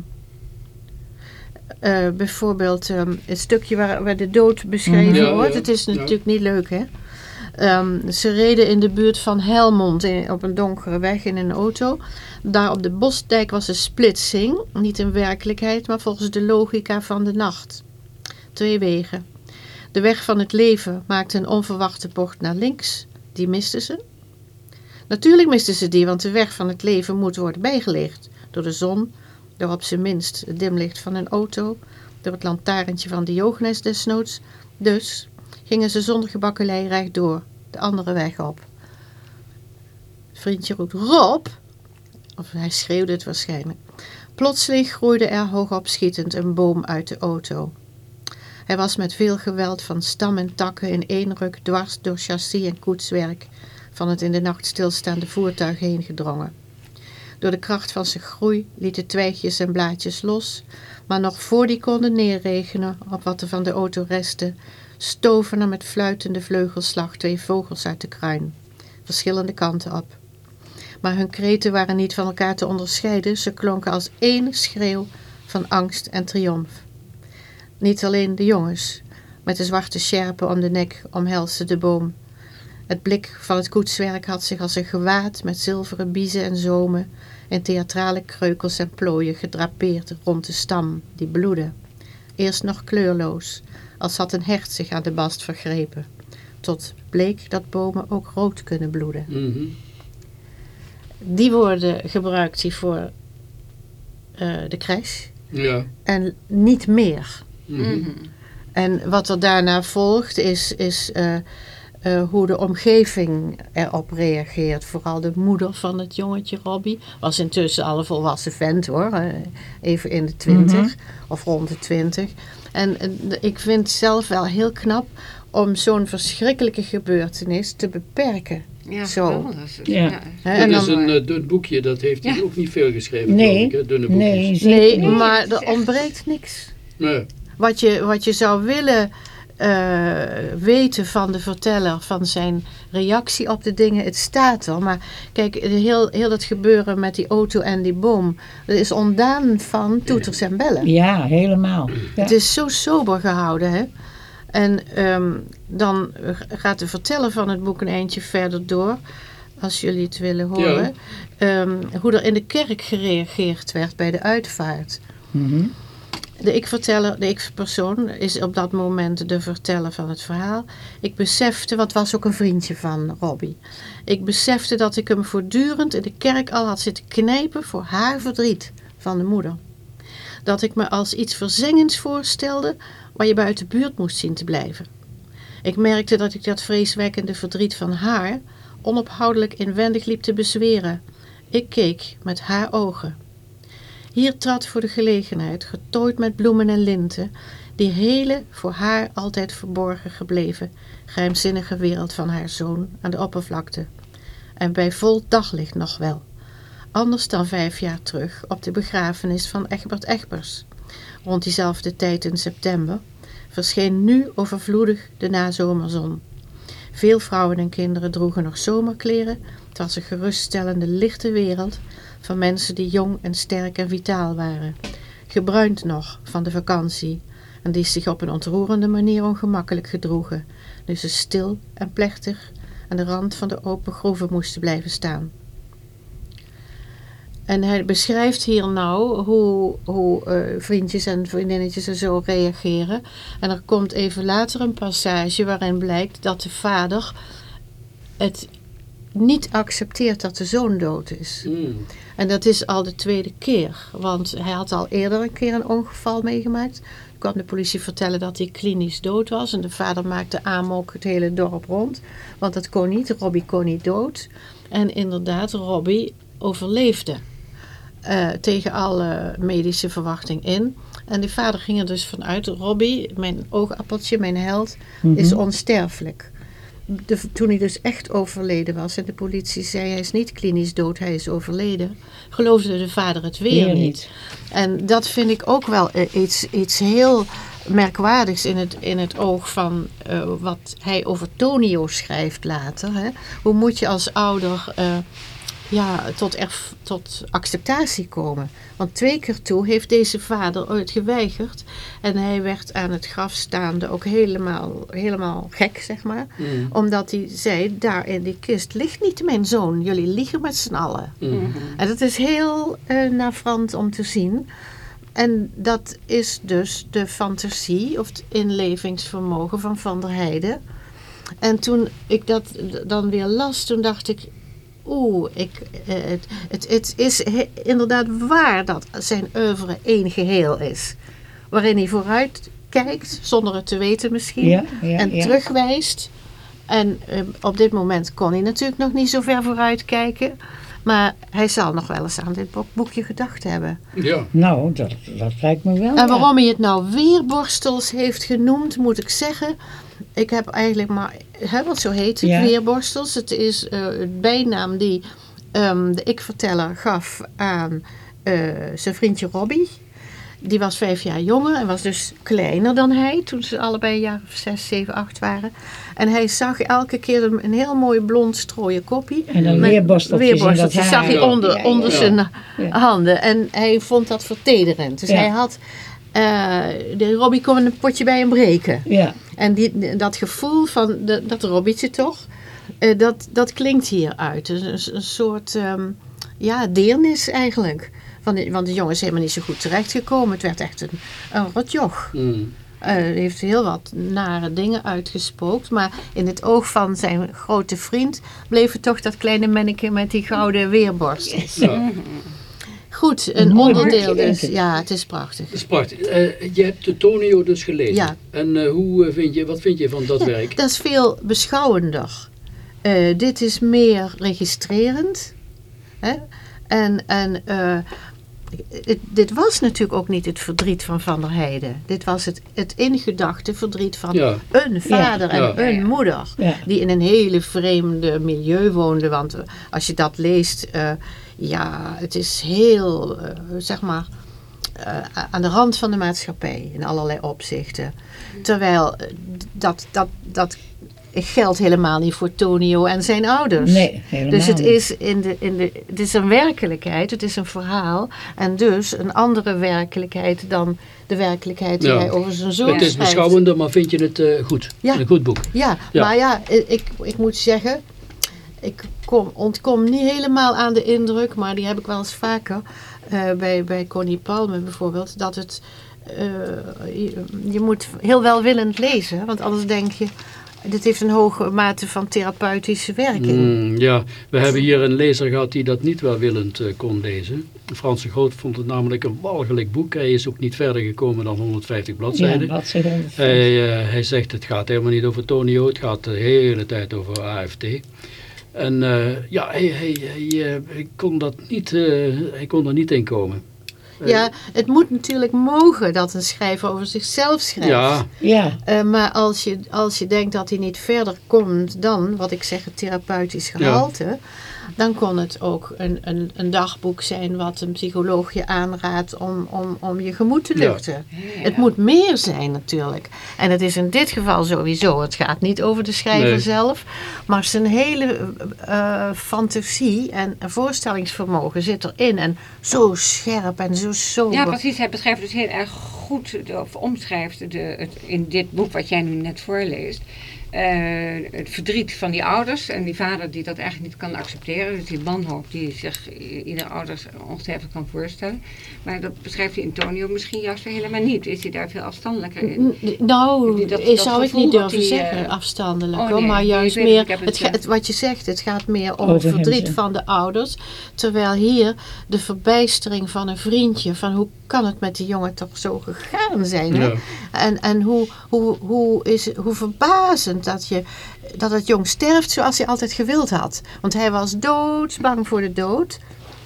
Eh, bijvoorbeeld ehm, het stukje waar, waar de dood beschreven Mhm. Ja, wordt. ja, het is ja. natuurlijk niet leuk, hè? Ehm, ze reden in de buurt van Helmond in- op een donkere weg in een auto. Daar op de bosdijk was een splitsing. Niet in werkelijkheid, maar volgens de logica van de nacht. Twee wegen. De weg van het leven maakte een onverwachte bocht naar links. Die misten ze. Natuurlijk misten ze die, want de weg van het leven moet worden bijgelicht. Door de zon, door op zijn minst het dimlicht van een auto, door het lantaarntje van Diogenes desnoods. Dus gingen ze zonder gebakkelei rechtdoor, de andere weg op. Het vriendje roept, Rob! Of hij schreeuwde het waarschijnlijk. Plotseling groeide er hoogop schietend een boom uit de auto. Hij was met veel geweld van stam en takken in één ruk dwars door chassis en koetswerk van het in de nacht stilstaande voertuig heen gedrongen. Door de kracht van zijn groei lieten twijgjes en blaadjes los, maar nog voor die konden neerregenen op wat er van de auto restte, stoven er met fluitende vleugelslag twee vogels uit de kruin, verschillende kanten op. Maar hun kreten waren niet van elkaar te onderscheiden, ze klonken als één schreeuw van angst en triomf. Niet alleen de jongens, met de zwarte sjerpen om de nek, omhelste de boom. Het blik van het koetswerk had zich als een gewaad met zilveren biezen en zomen en theatrale kreukels en plooien gedrapeerd rond de stam die bloedde. Eerst nog kleurloos, als had een hert zich aan de bast vergrepen, tot bleek dat bomen ook rood kunnen bloeden. Mhm. Die woorden gebruikt hij voor eh, de crash Ja. en niet meer. Mhm. En wat er daarna volgt is, is eh, eh, hoe de omgeving erop reageert. Vooral de moeder van het jongetje Robbie. Was intussen al een volwassen vent hoor. eh, even in de twintig of rond de twintig. En eh, ik vind het zelf wel heel knap om zo'n verschrikkelijke gebeurtenis te beperken. Ja, Zo. geweldig. Ja. En Dat is een eh, dun boekje, dat heeft hij Ja. ook niet veel geschreven, Nee. ik, hè? dunne boekjes. Nee, nee, maar het is er ontbreekt niks. Nee. Wat je, wat je zou willen eh, weten van de verteller, van zijn reactie op de dingen, het staat er. Maar kijk, heel, heel dat gebeuren met die auto en die boom, dat is ontdaan van toeters en bellen. Ja, helemaal. Ja. Het is zo sober gehouden, hè. En ehm, dan gaat de verteller van het boek een eindje verder door, als jullie het willen horen, ehm, hoe er in de kerk gereageerd werd bij de uitvaart. Mhm. De ik-verteller, de ik-persoon, is op dat moment de verteller van het verhaal. Ik besefte, het was ook een vriendje van Robbie. Ik besefte dat ik hem voortdurend in de kerk al had zitten knijpen voor haar verdriet van de moeder. Dat ik me als iets verzengends voorstelde waar je buiten de buurt moest zien te blijven. Ik merkte dat ik dat vreeswekkende verdriet van haar onophoudelijk inwendig liep te bezweren. Ik keek met haar ogen. Hier trad voor de gelegenheid, getooid met bloemen en linten, die hele, voor haar altijd verborgen gebleven, geheimzinnige wereld van haar zoon aan de oppervlakte. En bij vol daglicht nog wel. Anders dan vijf jaar terug op de begrafenis van Egbert Egbers. Rond diezelfde tijd in september verscheen nu overvloedig de nazomerzon. Veel vrouwen en kinderen droegen nog zomerkleren. Het was een geruststellende lichte wereld van mensen die jong en sterk en vitaal waren. Gebruind nog van de vakantie en die zich op een ontroerende manier ongemakkelijk gedroegen, nu ze stil en plechtig aan de rand van de open groeven moesten blijven staan. En hij beschrijft hier nou hoe, hoe eh, vriendjes en vriendinnetjes er zo reageren. En er komt even later een passage waarin blijkt dat de vader het niet accepteert dat de zoon dood is. Mm. En dat is al de tweede keer. Want hij had al eerder een keer een ongeval meegemaakt. Toen kwam de politie vertellen dat hij klinisch dood was. En de vader maakte amok het hele dorp rond. Want dat kon niet. Robbie kon niet dood. En inderdaad, Robbie overleefde. eh, tegen alle medische verwachting in. En die vader ging er dus vanuit, Robbie, mijn oogappeltje, mijn held, Mhm. is onsterfelijk. De, toen hij dus echt overleden was en de politie zei hij is niet klinisch dood, hij is overleden, geloofde de vader het weer, Weer niet. niet. En dat vind ik ook wel eh, iets, iets heel merkwaardigs in het, in het oog van eh, wat hij over Tonio schrijft later. Hè. Hoe moet je als ouder eh, ja, tot, tot acceptatie komen? Want twee keer toe heeft deze vader ooit geweigerd. En hij werd aan het graf staande ook helemaal, helemaal gek, zeg maar. Mm. Omdat hij zei, daar in die kist ligt niet mijn zoon. Jullie liegen met z'n allen. Mm. En dat is heel eh navrant om te zien. En dat is dus de fantasie of het inlevingsvermogen van Van der Heijden. En toen ik dat dan weer las, toen dacht ik... Oeh, ik, eh, het, het, het is he- inderdaad waar dat zijn oeuvre één geheel is. Waarin hij vooruit kijkt, zonder het te weten misschien. Ja, ja, en ja. terugwijst. En eh, op dit moment kon hij natuurlijk nog niet zo ver vooruit kijken. Maar hij zal nog wel eens aan dit boek- boekje gedacht hebben. Ja. Nou, dat, dat lijkt me wel. En ja. waarom hij het nou weerborstels heeft genoemd, moet ik zeggen. Ik heb eigenlijk maar, hè, want zo heet het, Ja. weerborstels. Het is eh het bijnaam die ehm, de ik-verteller gaf aan eh, zijn vriendje Robbie. Die was vijf jaar jonger en was dus kleiner dan hij toen ze allebei een jaar of zes, zeven, acht waren. En hij zag elke keer een, een heel mooi blond strooien koppie. En in dat weerborsteltjes zag hij onder, Ja, ja, onder ja. zijn Ja. handen. En hij vond dat vertederend. Dus Ja. hij had... eh, de Robbie kon een potje bij hem breken. Ja, En die, dat gevoel van de, dat Robbietje toch, eh, dat, dat klinkt hieruit. Dus een, een soort ehm, ja, deernis eigenlijk. Want, de- want de jongen is helemaal niet zo goed terechtgekomen. Het werd echt een, een rotjoch. Mm. Eh, Hij heeft heel wat nare dingen uitgespookt. Maar in het oog van zijn grote vriend bleef het toch dat kleine manneke met die gouden weerborstels. Ja. *laughs* Goed, een mooi onderdeel dus. Ja, het is prachtig. Dat is prachtig. Eh, je hebt de Tonio dus gelezen. Ja. En eh, hoe eh, vind je, wat vind je van dat werk? Dat is veel beschouwender. Eh, dit is meer registrerend. Hè? En, en eh, het- dit was natuurlijk ook niet het verdriet van Van der Heijden. Dit was het, het ingedachte verdriet van Ja. een vader en Ja. een moeder. Ja. Die in een hele vreemde milieu woonde. Want als je dat leest, eh, ja, het is heel, eh, zeg maar, eh, aan de rand van de maatschappij in allerlei opzichten. Terwijl eh, dat, dat, dat geldt helemaal niet voor Tonio en zijn ouders. nee, helemaal Dus het niet. is, in de, in de, het is een werkelijkheid, het is een verhaal. En dus een andere werkelijkheid dan de werkelijkheid die Ja. hij over zijn zoon het is schrijft. beschouwender, maar vind je het eh, goed? Ja. Een goed boek? Ja, Ja. maar ja, ik, ik moet zeggen, ik kom, ontkom niet helemaal aan de indruk, maar die heb ik wel eens vaker eh, bij, bij Connie Palme bijvoorbeeld, dat het, eh, je, je moet heel welwillend lezen, want anders denk je, dit heeft een hoge mate van therapeutische werking. Mm, ja, we hebben hier een lezer gehad die dat niet welwillend eh, kon lezen. Frans de Groot vond het namelijk een walgelijk boek. Hij is ook niet verder gekomen dan 150 Ja, bladzijden. Hij, eh, hij zegt het gaat helemaal niet over Tonio, het gaat de hele tijd over AFT. En eh, ja, hij, hij, hij, eh, hij kon dat niet, eh, hij kon er niet in komen. Ja, het moet natuurlijk mogen dat een schrijver over zichzelf schrijft. Ja, Ja, Eh, maar als je, als je denkt dat hij niet verder komt dan, wat ik zeg, het therapeutisch gehalte, dan kon het ook een, een, een dagboek zijn wat een psycholoog je aanraadt om, om, om je gemoed te Ja. luchten. Het moet meer zijn natuurlijk. En het is in dit geval sowieso, het gaat niet over de schrijver Nee. zelf, maar zijn hele eh, fantasie en voorstellingsvermogen zit erin. En zo scherp en zo sober. Ja, precies. Hij beschrijft dus heel erg goed, de- of omschrijft de, het, in dit boek wat jij nu net voorleest, eh, het verdriet van die ouders en die vader die dat eigenlijk niet kan accepteren. Dus die wanhoop die zich ieder ouder ongetwijfeld kan voorstellen. Maar dat beschrijft hij in Tonio misschien juist helemaal niet. Is hij daar veel afstandelijker in? Nou, Die- dat- ik dat zou ik niet durven die, zeggen, eh, afstandelijk oh, hoor, nee, maar juist meer, het, het, ga- eh, het- wat je zegt, het gaat meer om Over het verdriet van de ouders, terwijl hier de verbijstering van een vriendje, van hoe kan het met die jongen toch zo gegaan zijn? Ja. En, en hoe, hoe, hoe, is, hoe verbazend dat, je, dat het jong sterft zoals hij altijd gewild had. Want hij was doodsbang voor de dood.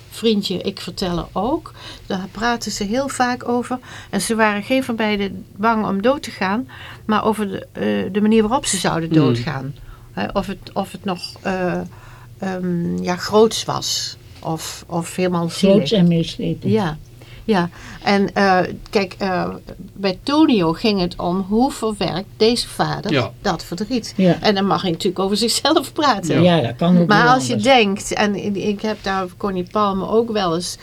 vriendje Ik Vertellen ook. Daar praten ze heel vaak over. En ze waren geen van beiden bang om dood te gaan. Maar over de, eh, de manier waarop ze zouden Hmm. doodgaan. Hè, of, het, of het nog eh, ehm, ja, groots was. Of, of helemaal zielig. Groots en meeslepend. Ja, ja. En eh, kijk, eh, bij Tonio ging het om hoe verwerkt deze vader Ja. dat verdriet. Ja. En dan mag hij natuurlijk over zichzelf praten. Ja, dat kan ook Maar als je denkt, en ik- heb daar Connie Palme ook wel eens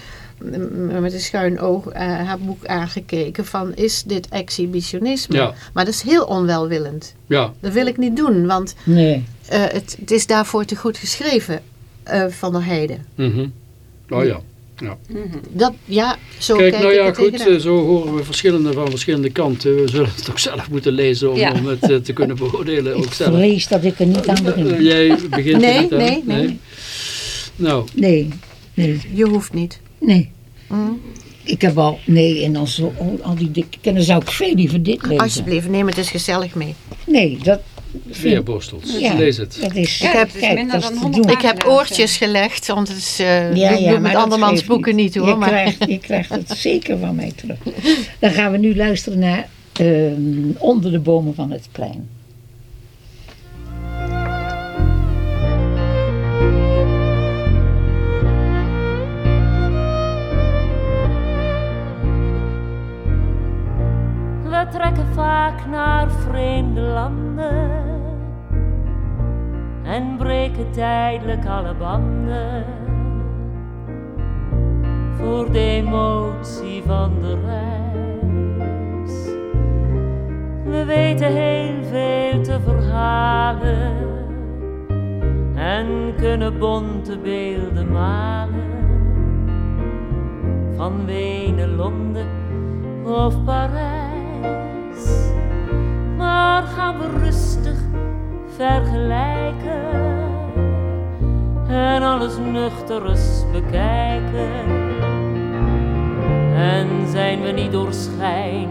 mm, met een schuin oog eh, haar boek aangekeken van is dit exhibitionisme? Ja. Maar dat is heel onwelwillend. Ja, Dat wil ik niet doen, want Nee. eh, het, het is daarvoor te goed geschreven eh, van der Heide. mhm. oh ja. Dat, ja, zo Kijk, kijk nou ik ja, goed, tegenaan. eh, zo horen we verschillende van verschillende kanten. We zullen het toch zelf moeten lezen om, Ja. om het eh, te kunnen beoordelen ook Ik zelf. vrees dat ik er niet aan Eh, begin. jij begint er Nee, niet aan? nee, nee. Nou, Nee, nee, Je hoeft niet. nee. Mm. Ik heb al, nee, en dan zo, al, al die dikke kennis zou ik veel liever dit lezen. Alsjeblieft, neem het eens gezellig mee. Nee, dat veerborstels. Ja. Lees het. dat is, Ja, Ik heb- kijk, minder dan is te 100 doen. Ik heb oortjes gelegd, want het is, uh, Ja, ik ja, doe maar met andermans boeken niet, hoor. Je, Maar, krijgt, je krijgt het zeker van mij terug. Dan gaan we nu luisteren naar ehm, Onder de bomen van het plein. We trekken vaak naar vreemde landen en breken tijdelijk alle banden voor de emotie van de reis. We weten heel veel te verhalen en kunnen bonte beelden malen van Wenen, Londen of Parijs. Maar gaan we rustig vergelijken en alles nuchter eens bekijken. En zijn we niet door schijn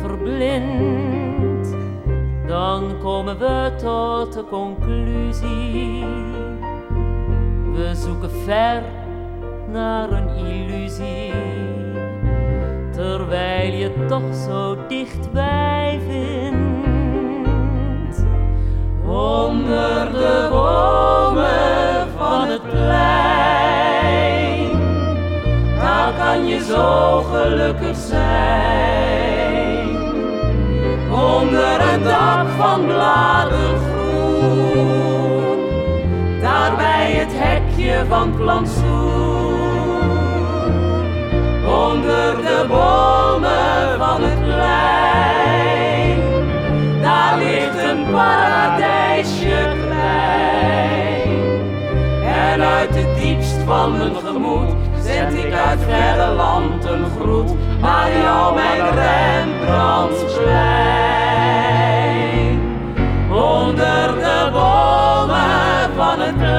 verblind, dan komen we tot de conclusie. We zoeken ver naar een illusie terwijl je toch zo dichtbij vindt. Onder de bomen van het plein, daar kan je zo gelukkig zijn. Onder een dak van bladergroen, daar bij het hekje van plantsoen. Onder de bomen van het van mijn gemoed zend ik uit verre land een groet aan jou, mijn Rembrandtsplein. Onder de bomen van het plein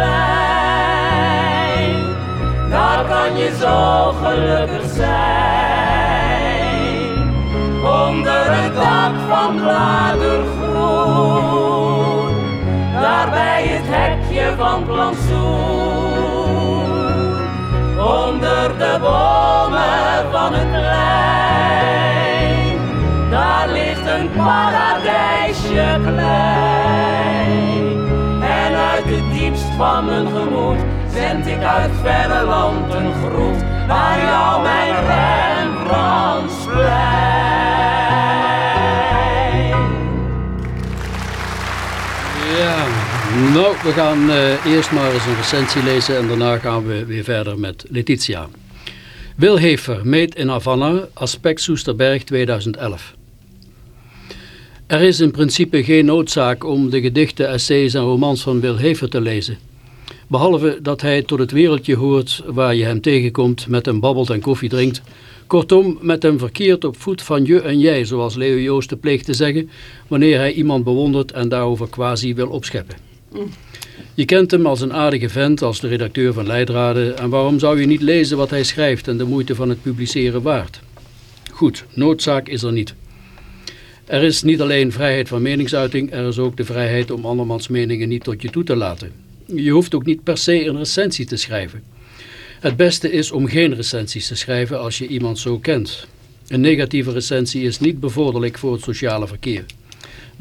daar kan je zo gelukkig zijn. Onder het dak van bladergroen, daar bij het hekje van plantsoen. Onder de bomen van het plein, daar ligt een paradijsje klein. En uit het diepst van mijn gemoed zend ik uit verre land een groet aan jou, mijn Rembrandtsplein. Ja, nou, we gaan eh, eerst maar eens een recensie lezen en daarna gaan we weer verder met Letitia. Wil Hefer, meet in Havana, aspect Soesterberg 2011. Er is in principe geen noodzaak om de gedichten, essays en romans van Wil Hefer te lezen. Behalve dat hij tot het wereldje hoort waar je hem tegenkomt, met hem babbelt en koffie drinkt. Kortom, met hem verkeerd op voet van je en jij, zoals Leo Joosten pleegt te zeggen, wanneer hij iemand bewondert en daarover quasi wil opscheppen. Je kent hem als een aardige vent, als de redacteur van Leidraden, en waarom zou je niet lezen wat hij schrijft en de moeite van het publiceren waard? Goed, noodzaak is er niet. Er is niet alleen vrijheid van meningsuiting, er is ook de vrijheid om andermans meningen niet tot je toe te laten. Je hoeft ook niet per se een recensie te schrijven. Het beste is om geen recensies te schrijven als je iemand zo kent. Een negatieve recensie is niet bevorderlijk voor het sociale verkeer.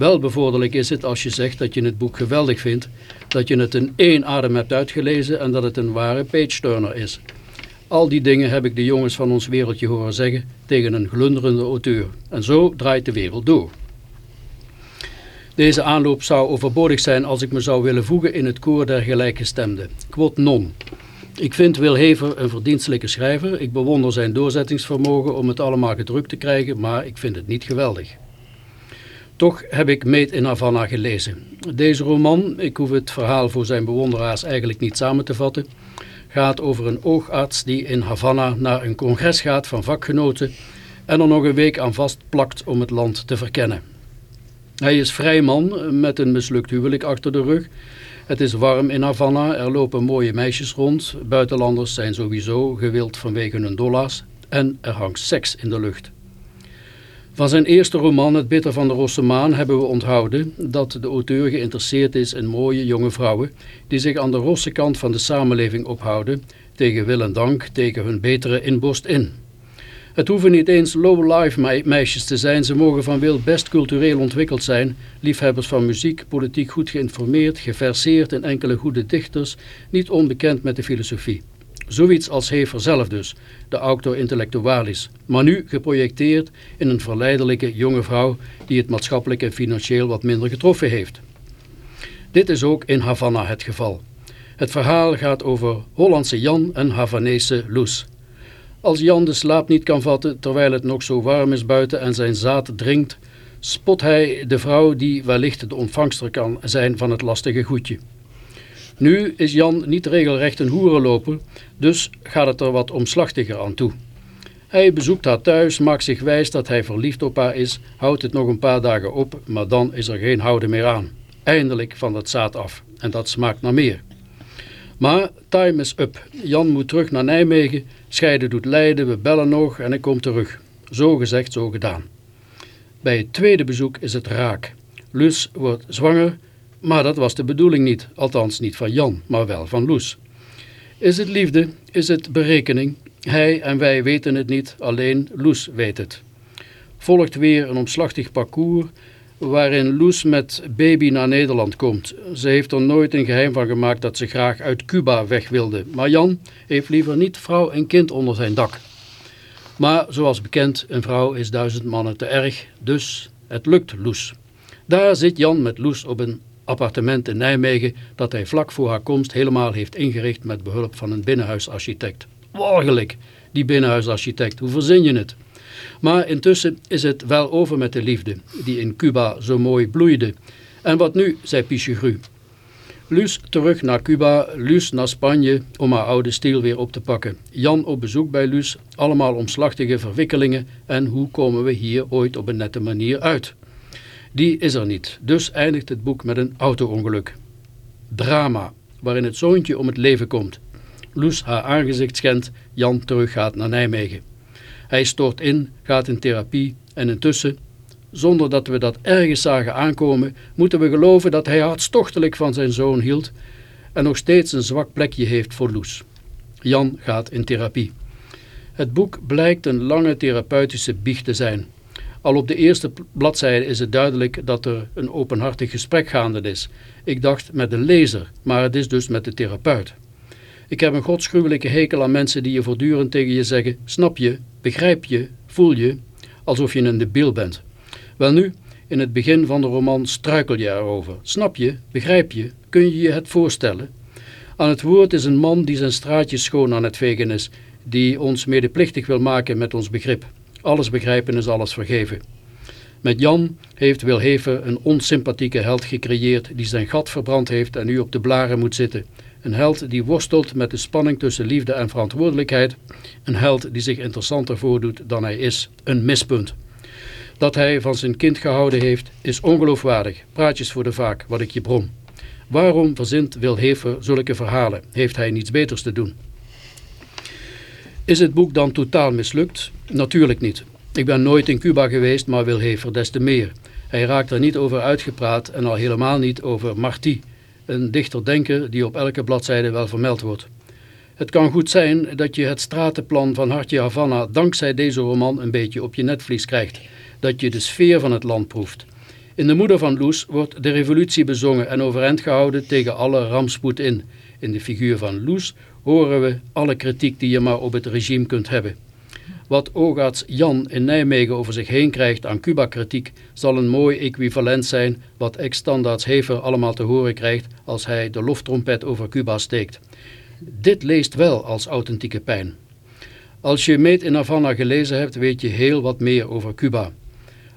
Wel bevorderlijk is het als je zegt dat je het boek geweldig vindt, dat je het in één adem hebt uitgelezen en dat het een ware page-turner is. Al die dingen heb ik de jongens van ons wereldje horen zeggen tegen een glunderende auteur. En zo draait de wereld door. Deze aanloop zou overbodig zijn als ik me zou willen voegen in het koor der gelijkgestemden. Quod non. Ik vind Wil Hever een verdienstelijke schrijver. Ik bewonder zijn doorzettingsvermogen om het allemaal gedrukt te krijgen, maar ik vind het niet geweldig. Toch heb ik Meet in Havana gelezen. Deze roman, ik hoef het verhaal voor zijn bewonderaars eigenlijk niet samen te vatten, gaat over een oogarts die in Havana naar een congres gaat van vakgenoten en er nog een week aan vastplakt om het land te verkennen. Hij is vrijman met een mislukt huwelijk achter de rug. Het is warm in Havana, er lopen mooie meisjes rond. Buitenlanders zijn sowieso gewild vanwege hun dollars. En er hangt seks in de lucht. Van zijn eerste roman, Het Bitter van de Rosse Maan, hebben we onthouden dat de auteur geïnteresseerd is in mooie jonge vrouwen die zich aan de rosse kant van de samenleving ophouden, tegen wil en dank, tegen hun betere inborst in. Het hoeven niet eens low-life meisjes te zijn, ze mogen van wil best cultureel ontwikkeld zijn, liefhebbers van muziek, politiek goed geïnformeerd, geverseerd in enkele goede dichters, niet onbekend met de filosofie. Zoiets als Hever zelf dus, de auctor intellectualis, maar nu geprojecteerd in een verleidelijke jonge vrouw die het maatschappelijk en financieel wat minder getroffen heeft. Dit is ook in Havana het geval. Het verhaal gaat over Hollandse Jan en Havanese Loes. Als Jan de slaap niet kan vatten terwijl het nog zo warm is buiten en zijn zaad dringt, spot hij de vrouw die wellicht de ontvangster kan zijn van het lastige goedje. Nu is Jan niet regelrecht een hoerenloper, dus gaat het er wat omslachtiger aan toe. Hij bezoekt haar thuis, maakt zich wijs dat hij verliefd op haar is, houdt het nog een paar dagen op, maar dan is er geen houden meer aan. Eindelijk van dat zaad af en dat smaakt naar meer. Maar time is up. Jan moet terug naar Nijmegen, scheiden doet lijden, we bellen nog en ik kom terug. Zo gezegd, zo gedaan. Bij het tweede bezoek is het raak. Lus wordt zwanger, maar dat was de bedoeling niet, althans niet van Jan, maar wel van Loes. Is het liefde? Is het berekening? Hij en wij weten het niet, alleen Loes weet het. Volgt weer een omslachtig parcours waarin Loes met baby naar Nederland komt. Ze heeft er nooit een geheim van gemaakt dat ze graag uit Cuba weg wilde. Maar Jan heeft liever niet vrouw en kind onder zijn dak. Maar zoals bekend, een vrouw is duizend mannen te erg, dus het lukt Loes. Daar zit Jan met Loes op een appartement in Nijmegen dat hij vlak voor haar komst helemaal heeft ingericht met behulp van een binnenhuisarchitect. Walgelijk, die binnenhuisarchitect, hoe verzin je het? Maar intussen is het wel over met de liefde, die in Cuba zo mooi bloeide. En wat nu, zei Pichegru. Luus terug naar Cuba, Luus naar Spanje om haar oude stiel weer op te pakken. Jan op bezoek bij Luus, allemaal omslachtige verwikkelingen en hoe komen we hier ooit op een nette manier uit? Die is er niet, dus eindigt het boek met een auto-ongeluk. Drama, waarin het zoontje om het leven komt. Loes haar aangezicht schendt, Jan teruggaat naar Nijmegen. Hij stort in, gaat in therapie en intussen, zonder dat we dat ergens zagen aankomen, moeten we geloven dat hij hartstochtelijk van zijn zoon hield en nog steeds een zwak plekje heeft voor Loes. Jan gaat in therapie. Het boek blijkt een lange therapeutische biecht te zijn. Al op de eerste bladzijde is het duidelijk dat er een openhartig gesprek gaande is. Ik dacht met de lezer, maar het is dus met de therapeut. Ik heb een godschuwelijke hekel aan mensen die je voortdurend tegen je zeggen, snap je, begrijp je, voel je, alsof je een debiel bent. Welnu, in het begin van de roman struikel je erover. Snap je, begrijp je, kun je je het voorstellen? Aan het woord is een man die zijn straatje schoon aan het vegen is, die ons medeplichtig wil maken met ons begrip. Alles begrijpen is alles vergeven. Met Jan heeft Wilhever een onsympathieke held gecreëerd die zijn gat verbrand heeft en nu op de blaren moet zitten. Een held die worstelt met de spanning tussen liefde en verantwoordelijkheid. Een held die zich interessanter voordoet dan hij is. Een mispunt. Dat hij van zijn kind gehouden heeft is ongeloofwaardig. Praatjes voor de vaak, wat ik je brom. Waarom verzint Wilhever zulke verhalen? Heeft hij niets beters te doen? Is het boek dan totaal mislukt? Natuurlijk niet. Ik ben nooit in Cuba geweest, maar Wilhever des te meer. Hij raakt er niet over uitgepraat en al helemaal niet over Marti, een dichter-denker die op elke bladzijde wel vermeld wordt. Het kan goed zijn dat je het stratenplan van Hartje Havana dankzij deze roman een beetje op je netvlies krijgt. Dat je de sfeer van het land proeft. In De Moeder van Loes wordt de revolutie bezongen en overeind gehouden tegen alle rampspoed in. In de figuur van Loes horen we alle kritiek die je maar op het regime kunt hebben. Wat oogarts Jan in Nijmegen over zich heen krijgt aan Cuba-kritiek zal een mooi equivalent zijn wat ex-standaards Hever allemaal te horen krijgt als hij de loftrompet over Cuba steekt. Dit leest wel als authentieke pijn. Als je Meet in Havana gelezen hebt, weet je heel wat meer over Cuba.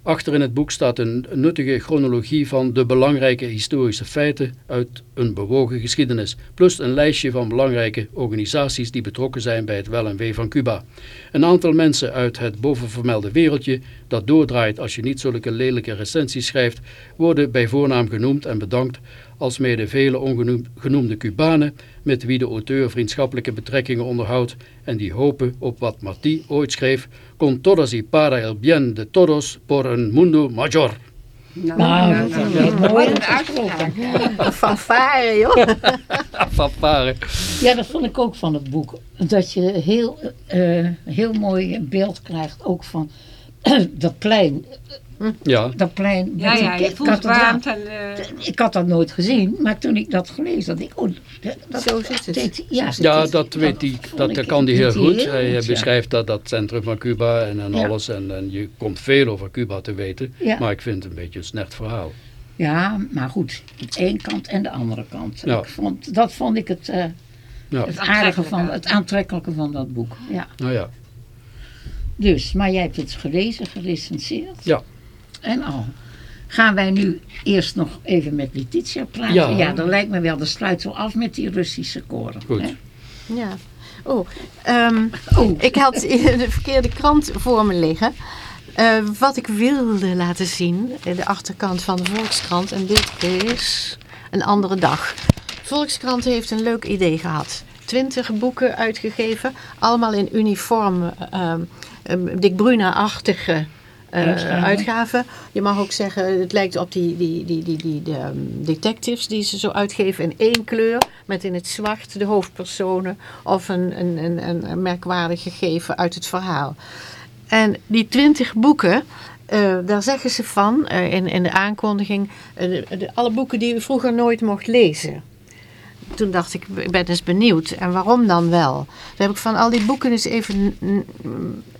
Achter in het boek staat een nuttige chronologie van de belangrijke historische feiten uit een bewogen geschiedenis, plus een lijstje van belangrijke organisaties die betrokken zijn bij het wel en wee van Cuba. Een aantal mensen uit het bovenvermelde wereldje, dat doordraait als je niet zulke lelijke recensies schrijft, worden bij voornaam genoemd en bedankt, alsmede vele ongenoemde Cubanen met wie de auteur vriendschappelijke betrekkingen onderhoudt en die hopen op wat Martí ooit schreef, con todos y para el bien de todos por un mundo mayor. Nou, dat is mooi uitgesproken. Fanfare, joh. *laughs* Fanfare. Ja, dat vond ik ook van het boek. Dat je heel, eh, heel mooi beeld krijgt ook van *clears throat* dat plein. Ja, Dat plein. Ja, ja, je voelt warmte en... eh, Ik had dat nooit gezien, maar toen ik dat gelezen had, ik, oh, dat, Zo zit het. deed- ja, ja dat, weet hij, dat, ik- dat kan hij heel goed. heel Hij goed, ja. beschrijft dat, dat centrum van Cuba en, en Ja. alles. En, en je komt veel over Cuba te weten. Ja. Maar ik vind het een beetje een snert verhaal. Ja, maar goed, de ene kant en de andere kant. Ja. Ik vond, dat vond ik het, eh, Ja, het aardige van, het aantrekkelijke van dat boek. Ja. nou ja. Dus, maar jij hebt het gelezen, gerecenseerd. Ja. En al. Gaan wij nu eerst nog even met Letitia praten? Ja. Ja, dat lijkt me wel. Dat sluit zo af met die Russische koren. Goed. hè? Ja. Oh, ehm, Oh. ik had de verkeerde krant voor me liggen. Eh, wat ik wilde laten zien, de achterkant van de Volkskrant. En dit is een andere dag. Volkskrant heeft een leuk idee gehad. Twintig boeken uitgegeven, allemaal in uniform, ehm ehm, Dick Bruna-achtige eh, Uitgaven. Je mag ook zeggen, het lijkt op die, die, die, die, die de, ehm, detectives die ze zo uitgeven in één kleur. Met in het zwart de hoofdpersonen of een, een, een, een- merkwaardig gegeven uit het verhaal. En die twintig boeken, eh, daar zeggen ze van eh, in, in de aankondiging, de- de- alle boeken die u vroeger nooit mocht lezen. Toen dacht ik, ik ben eens benieuwd. En waarom dan wel? Toen heb ik van al die boeken eens even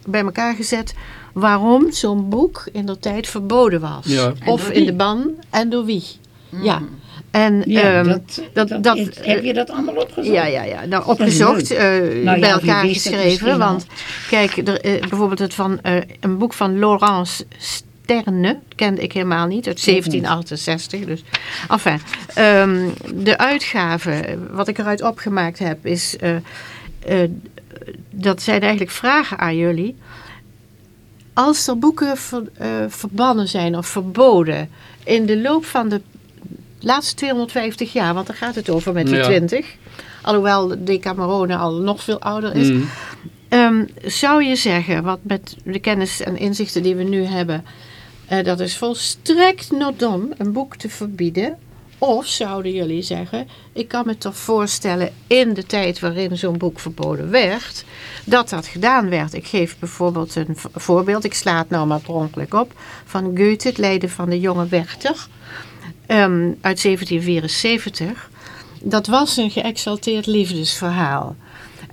bij elkaar gezet. Waarom zo'n boek in de tijd verboden was. Ja. Of in de ban en door wie. Ja. En Ja, ehm, dat, dat- dat, heb je dat allemaal opgezocht? ja, ja, ja. Nou, opgezocht, eh, Nou bij ja, elkaar geschreven. Want kijk, er, eh, bijvoorbeeld het van eh, een boek van Laurence Sterne, kende ik helemaal niet, uit 1768. Dus, enfin, ehm, de uitgave, wat ik eruit opgemaakt heb, is... eh, eh, dat zijn eigenlijk vragen aan jullie. Als er boeken ver- eh, verbannen zijn of verboden in de loop van de laatste 250 jaar, want daar gaat het over met die Ja. 20, alhoewel Decamerone al nog veel ouder is, Mm. Ehm, zou je zeggen, wat met de kennis en inzichten die we nu hebben, eh, dat is volstrekt not done een boek te verbieden? Of zouden jullie zeggen, ik kan me toch voorstellen in de tijd waarin zo'n boek verboden werd, dat dat gedaan werd. Ik geef bijvoorbeeld een voorbeeld, ik sla het nou maar per ongeluk op, van Goethe, het lijden van de jonge Werther, ehm, uit 1774. Dat was een geëxalteerd liefdesverhaal.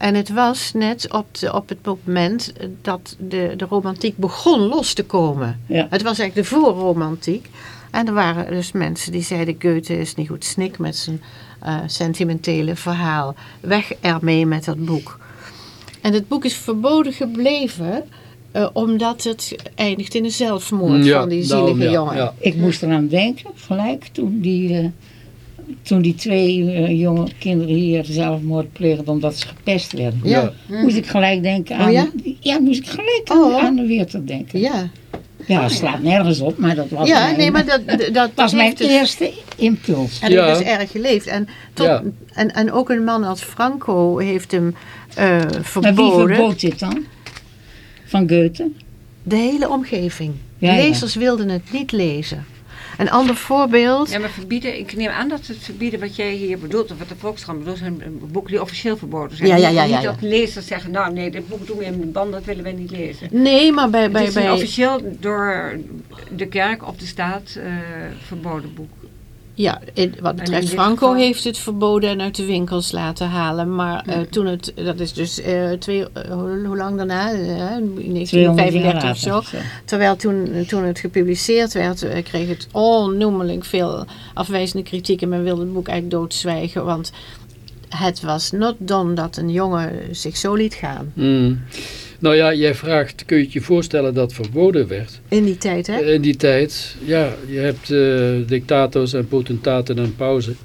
En het was net op, de, op het moment dat de, de romantiek begon los te komen. Ja. Het was eigenlijk de voorromantiek. En er waren dus mensen die zeiden Goethe is niet goed snik met zijn eh, sentimentele verhaal. Weg ermee met dat boek. En het boek is verboden gebleven eh, omdat het eindigt in een zelfmoord Ja, van die daarom, zielige ja, jongen. ja. Ik moest eraan denken, gelijk, toen die, eh, toen die twee eh, jonge kinderen hier zelfmoord pleegden omdat ze gepest werden. Ja. Moest ik gelijk denken Oh aan... ja? ja? moest ik gelijk aan, Oh. aan de Weerter denken. Ja, Ja, het slaat nergens op, maar dat was ja mijn, nee, maar dat, dat, dat was mijn dus- eerste impuls. En Ja. hij is erg geleefd. En, tot, Ja. en, en ook een man als Franco heeft hem eh, Maar wie verboden. verbood dit dan? Van Goethe? De hele omgeving. Ja, ja. Lezers wilden het niet lezen. Een ander voorbeeld. Ja, maar verbieden, ik neem aan dat het verbieden wat jij hier bedoelt, of wat de Volkskrant bedoelt, zijn boeken die officieel verboden zijn. Ja, ja, Niet- ja, ja, Niet ja. dat lezers zeggen, nou nee, dit boek doen we in de band, dat willen wij niet lezen. Nee, maar bij, Het bij, is een bij, officieel door de kerk of de staat eh, verboden boek. Ja, in, wat betreft Franco geval- heeft het verboden en uit de winkels laten halen. Maar eh, toen het, dat is dus eh, twee, eh, hoe, hoe lang daarna? In 200 jaar 1935 of zo. Terwijl toen, toen het gepubliceerd werd, kreeg het onnoemelijk veel afwijzende kritiek. En men wilde het boek eigenlijk doodzwijgen. Want het was not done dat een jongen zich zo liet gaan. Mm. Nou ja, jij vraagt, kun je het je voorstellen dat verboden werd? In die tijd, hè? In die tijd, ja, je hebt eh, dictators en potentaten en pauzen.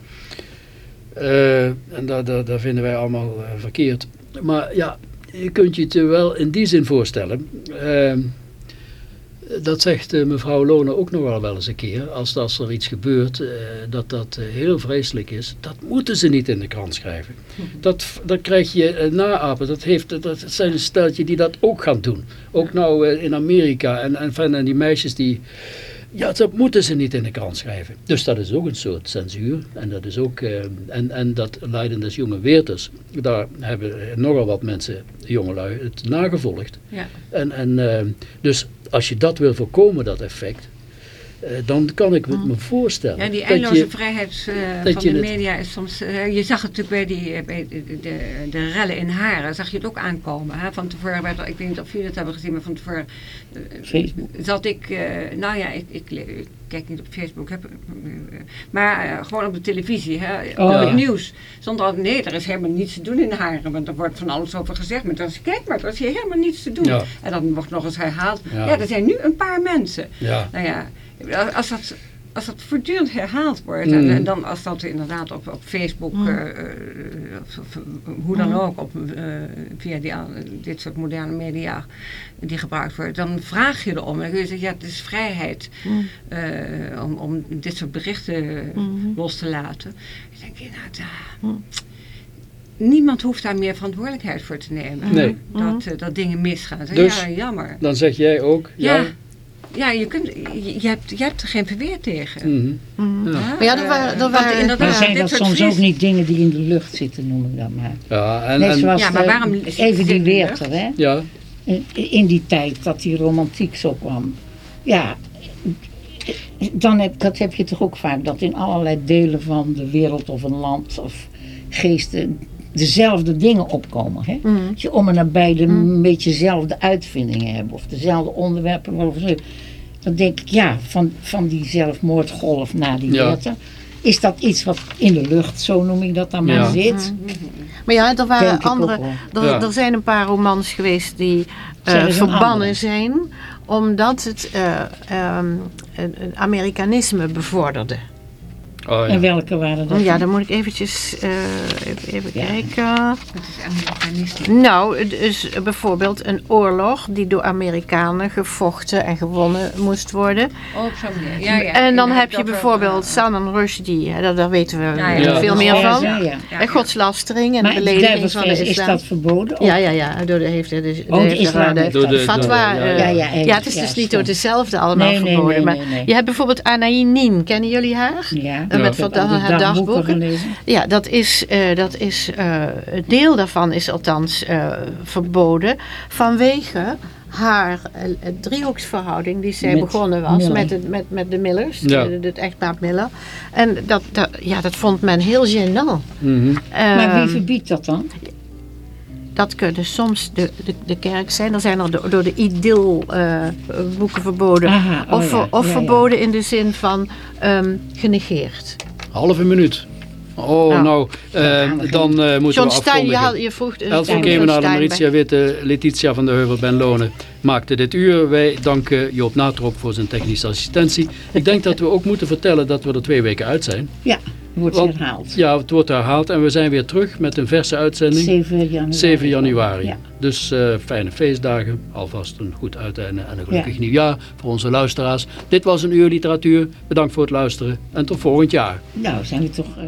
Eh, en dat, dat, dat vinden wij allemaal eh, verkeerd. Maar ja, je kunt je het je wel in die zin voorstellen. Dat zegt eh, mevrouw Lone ook nog wel wel eens een keer. Als, als er iets gebeurt eh, dat dat eh, heel vreselijk is. Dat moeten ze niet in de krant schrijven. Dat, dat krijg je naapen. Dat, heeft, dat zijn een steltje die dat ook gaan doen. Ook nou in Amerika. En, en, van- en die meisjes die... Ja, dat moeten ze niet in de krant schrijven. Dus dat is ook een soort censuur. En dat is ook... eh, en, en dat Leiden des jonge Weerters. Daar hebben nogal wat mensen, jongelui, het nagevolgd. Ja. En, en eh, dus als je dat wil voorkomen, dat effect... eh, dan kan ik het me voorstellen. Ja, die eindeloze je- vrijheid eh, van de het- media is soms... eh, je zag het natuurlijk bij, die, bij de, de, de rellen in Haren, zag je het ook aankomen. Hè? Van tevoren werd er, ik weet niet of jullie het hebben gezien, maar van tevoren Facebook. zat ik... nou ja, ik, ik, kijk niet op Facebook, heb, maar gewoon op de televisie, hè? Oh, op ja. het nieuws. Zonder dat, nee, er is helemaal niets te doen in Haren, want er wordt van alles over gezegd. Maar dan kijk maar, er is hier helemaal niets te doen. Ja. En dan wordt nog eens herhaald. Ja. ja, er zijn nu een paar mensen. Ja. Nou ja, als dat, als dat voortdurend herhaald wordt, Mm. en, en dan als dat inderdaad op, op Facebook, Mm. eh, eh, of, of, hoe dan ook, op, eh, via die, dit soort moderne media die gebruikt worden, dan vraag je erom. En je zegt, ja, het is vrijheid Mm. eh, om, om dit soort berichten Mhm. los te laten. Ik denk, ja, nou, Mm. niemand hoeft daar meer verantwoordelijkheid voor te nemen. Nee. Dat, eh, dat dingen misgaan. Dus- ja, jammer. Dan zeg jij ook... Ja. Ja, ja je, kunt, je, je hebt, je hebt er geen verweer tegen. mhm. Mhm. Ja. Maar ja, er waren- want waren- inderdaad, Maar zijn dit dat soort soms vries- ook niet dingen die in de lucht zitten, noem ik dat maar. Ja, en, Net en, zoals Ja, maar eh, waarom zit- even die de Weerter, hè? ja, In- In die tijd dat die romantiek zo kwam. Ja, dan heb, dat heb je toch ook vaak. Dat in allerlei delen van de wereld of een land of geesten dezelfde dingen opkomen. Hè? Mhm. Dat je om en nabij de een beetje dezelfde uitvindingen hebben. Of dezelfde onderwerpen. Of zo. Dan denk ik, ja, van, van die zelfmoordgolf naar die Ja. Is dat iets wat in de lucht, zo noem ik dat dan maar, Ja. zit? Maar ja, er waren andere. Er, Ja. er zijn een paar romans geweest die eh, er verbannen zijn, omdat het eh, ehm, Amerikanisme bevorderde. Oh, En welke waren dat? Ja, dan moet ik eventjes eh, even, even Ja. kijken. Het is. Nou, het is bijvoorbeeld een oorlog die door Amerikanen gevochten en gewonnen moest worden. Oh, op zo'n manier. Ja, ja. en dan Ja, heb je dat bijvoorbeeld eh, Salman Rushdie, hè, daar, daar weten we Ja, ja. veel meer Ja, van. ja, ja. ja, En godslastering en Maar de de belediging van de duivelsvlees, is islam. dat verboden? Of- Ja, ja, ja. Door de, heeft de, de, de, Oh, de islam de- de- fatwa. eh, ja, ja, ja, ja, het is ja, dus niet door dezelfde allemaal verboden. nee, maar nee, nee. je hebt bijvoorbeeld Anaïnin. Kennen jullie haar? Ja, En met heb van haar dagboeken. Ja, dat is, eh, dat is eh, een deel daarvan is althans eh, verboden vanwege haar eh, driehoeksverhouding die zij Met begonnen was Miller. met, het, met, met de Millers, Ja. de- het echtpaar Miller. En dat, dat, ja, dat vond men heel gênant. Mhm. Maar wie Ehm, verbiedt dat dan? Dat kunnen soms de, de, de kerk zijn. Er zijn er do- door de idyll eh, boeken verboden. Aha, oh of ja, of ja, ja. verboden in de zin van ehm, genegeerd. Halve minuut. Oh, nou, eh, gaan we dan eh, moeten John we Stein, je, afkondigen. had, je vroeg... eh, van John Kemenaar, Steinbeck. Maritia Witte, Letitia van de Heuvel, Ben Lonen maakte dit uur. Wij danken Joop Natrop voor zijn technische assistentie. Ik denk dat we ook moeten vertellen dat we er twee weken uit zijn. Ja, wordt Want- herhaald. Ja, het wordt herhaald en we zijn weer terug met een verse uitzending. 7 januari. 7 januari. Ja. Dus eh, fijne feestdagen. Alvast een goed uiteinde en een gelukkig nieuwjaar voor onze luisteraars. Dit was een uur literatuur. Bedankt voor het luisteren en tot volgend jaar. Nou, zijn we toch... eh,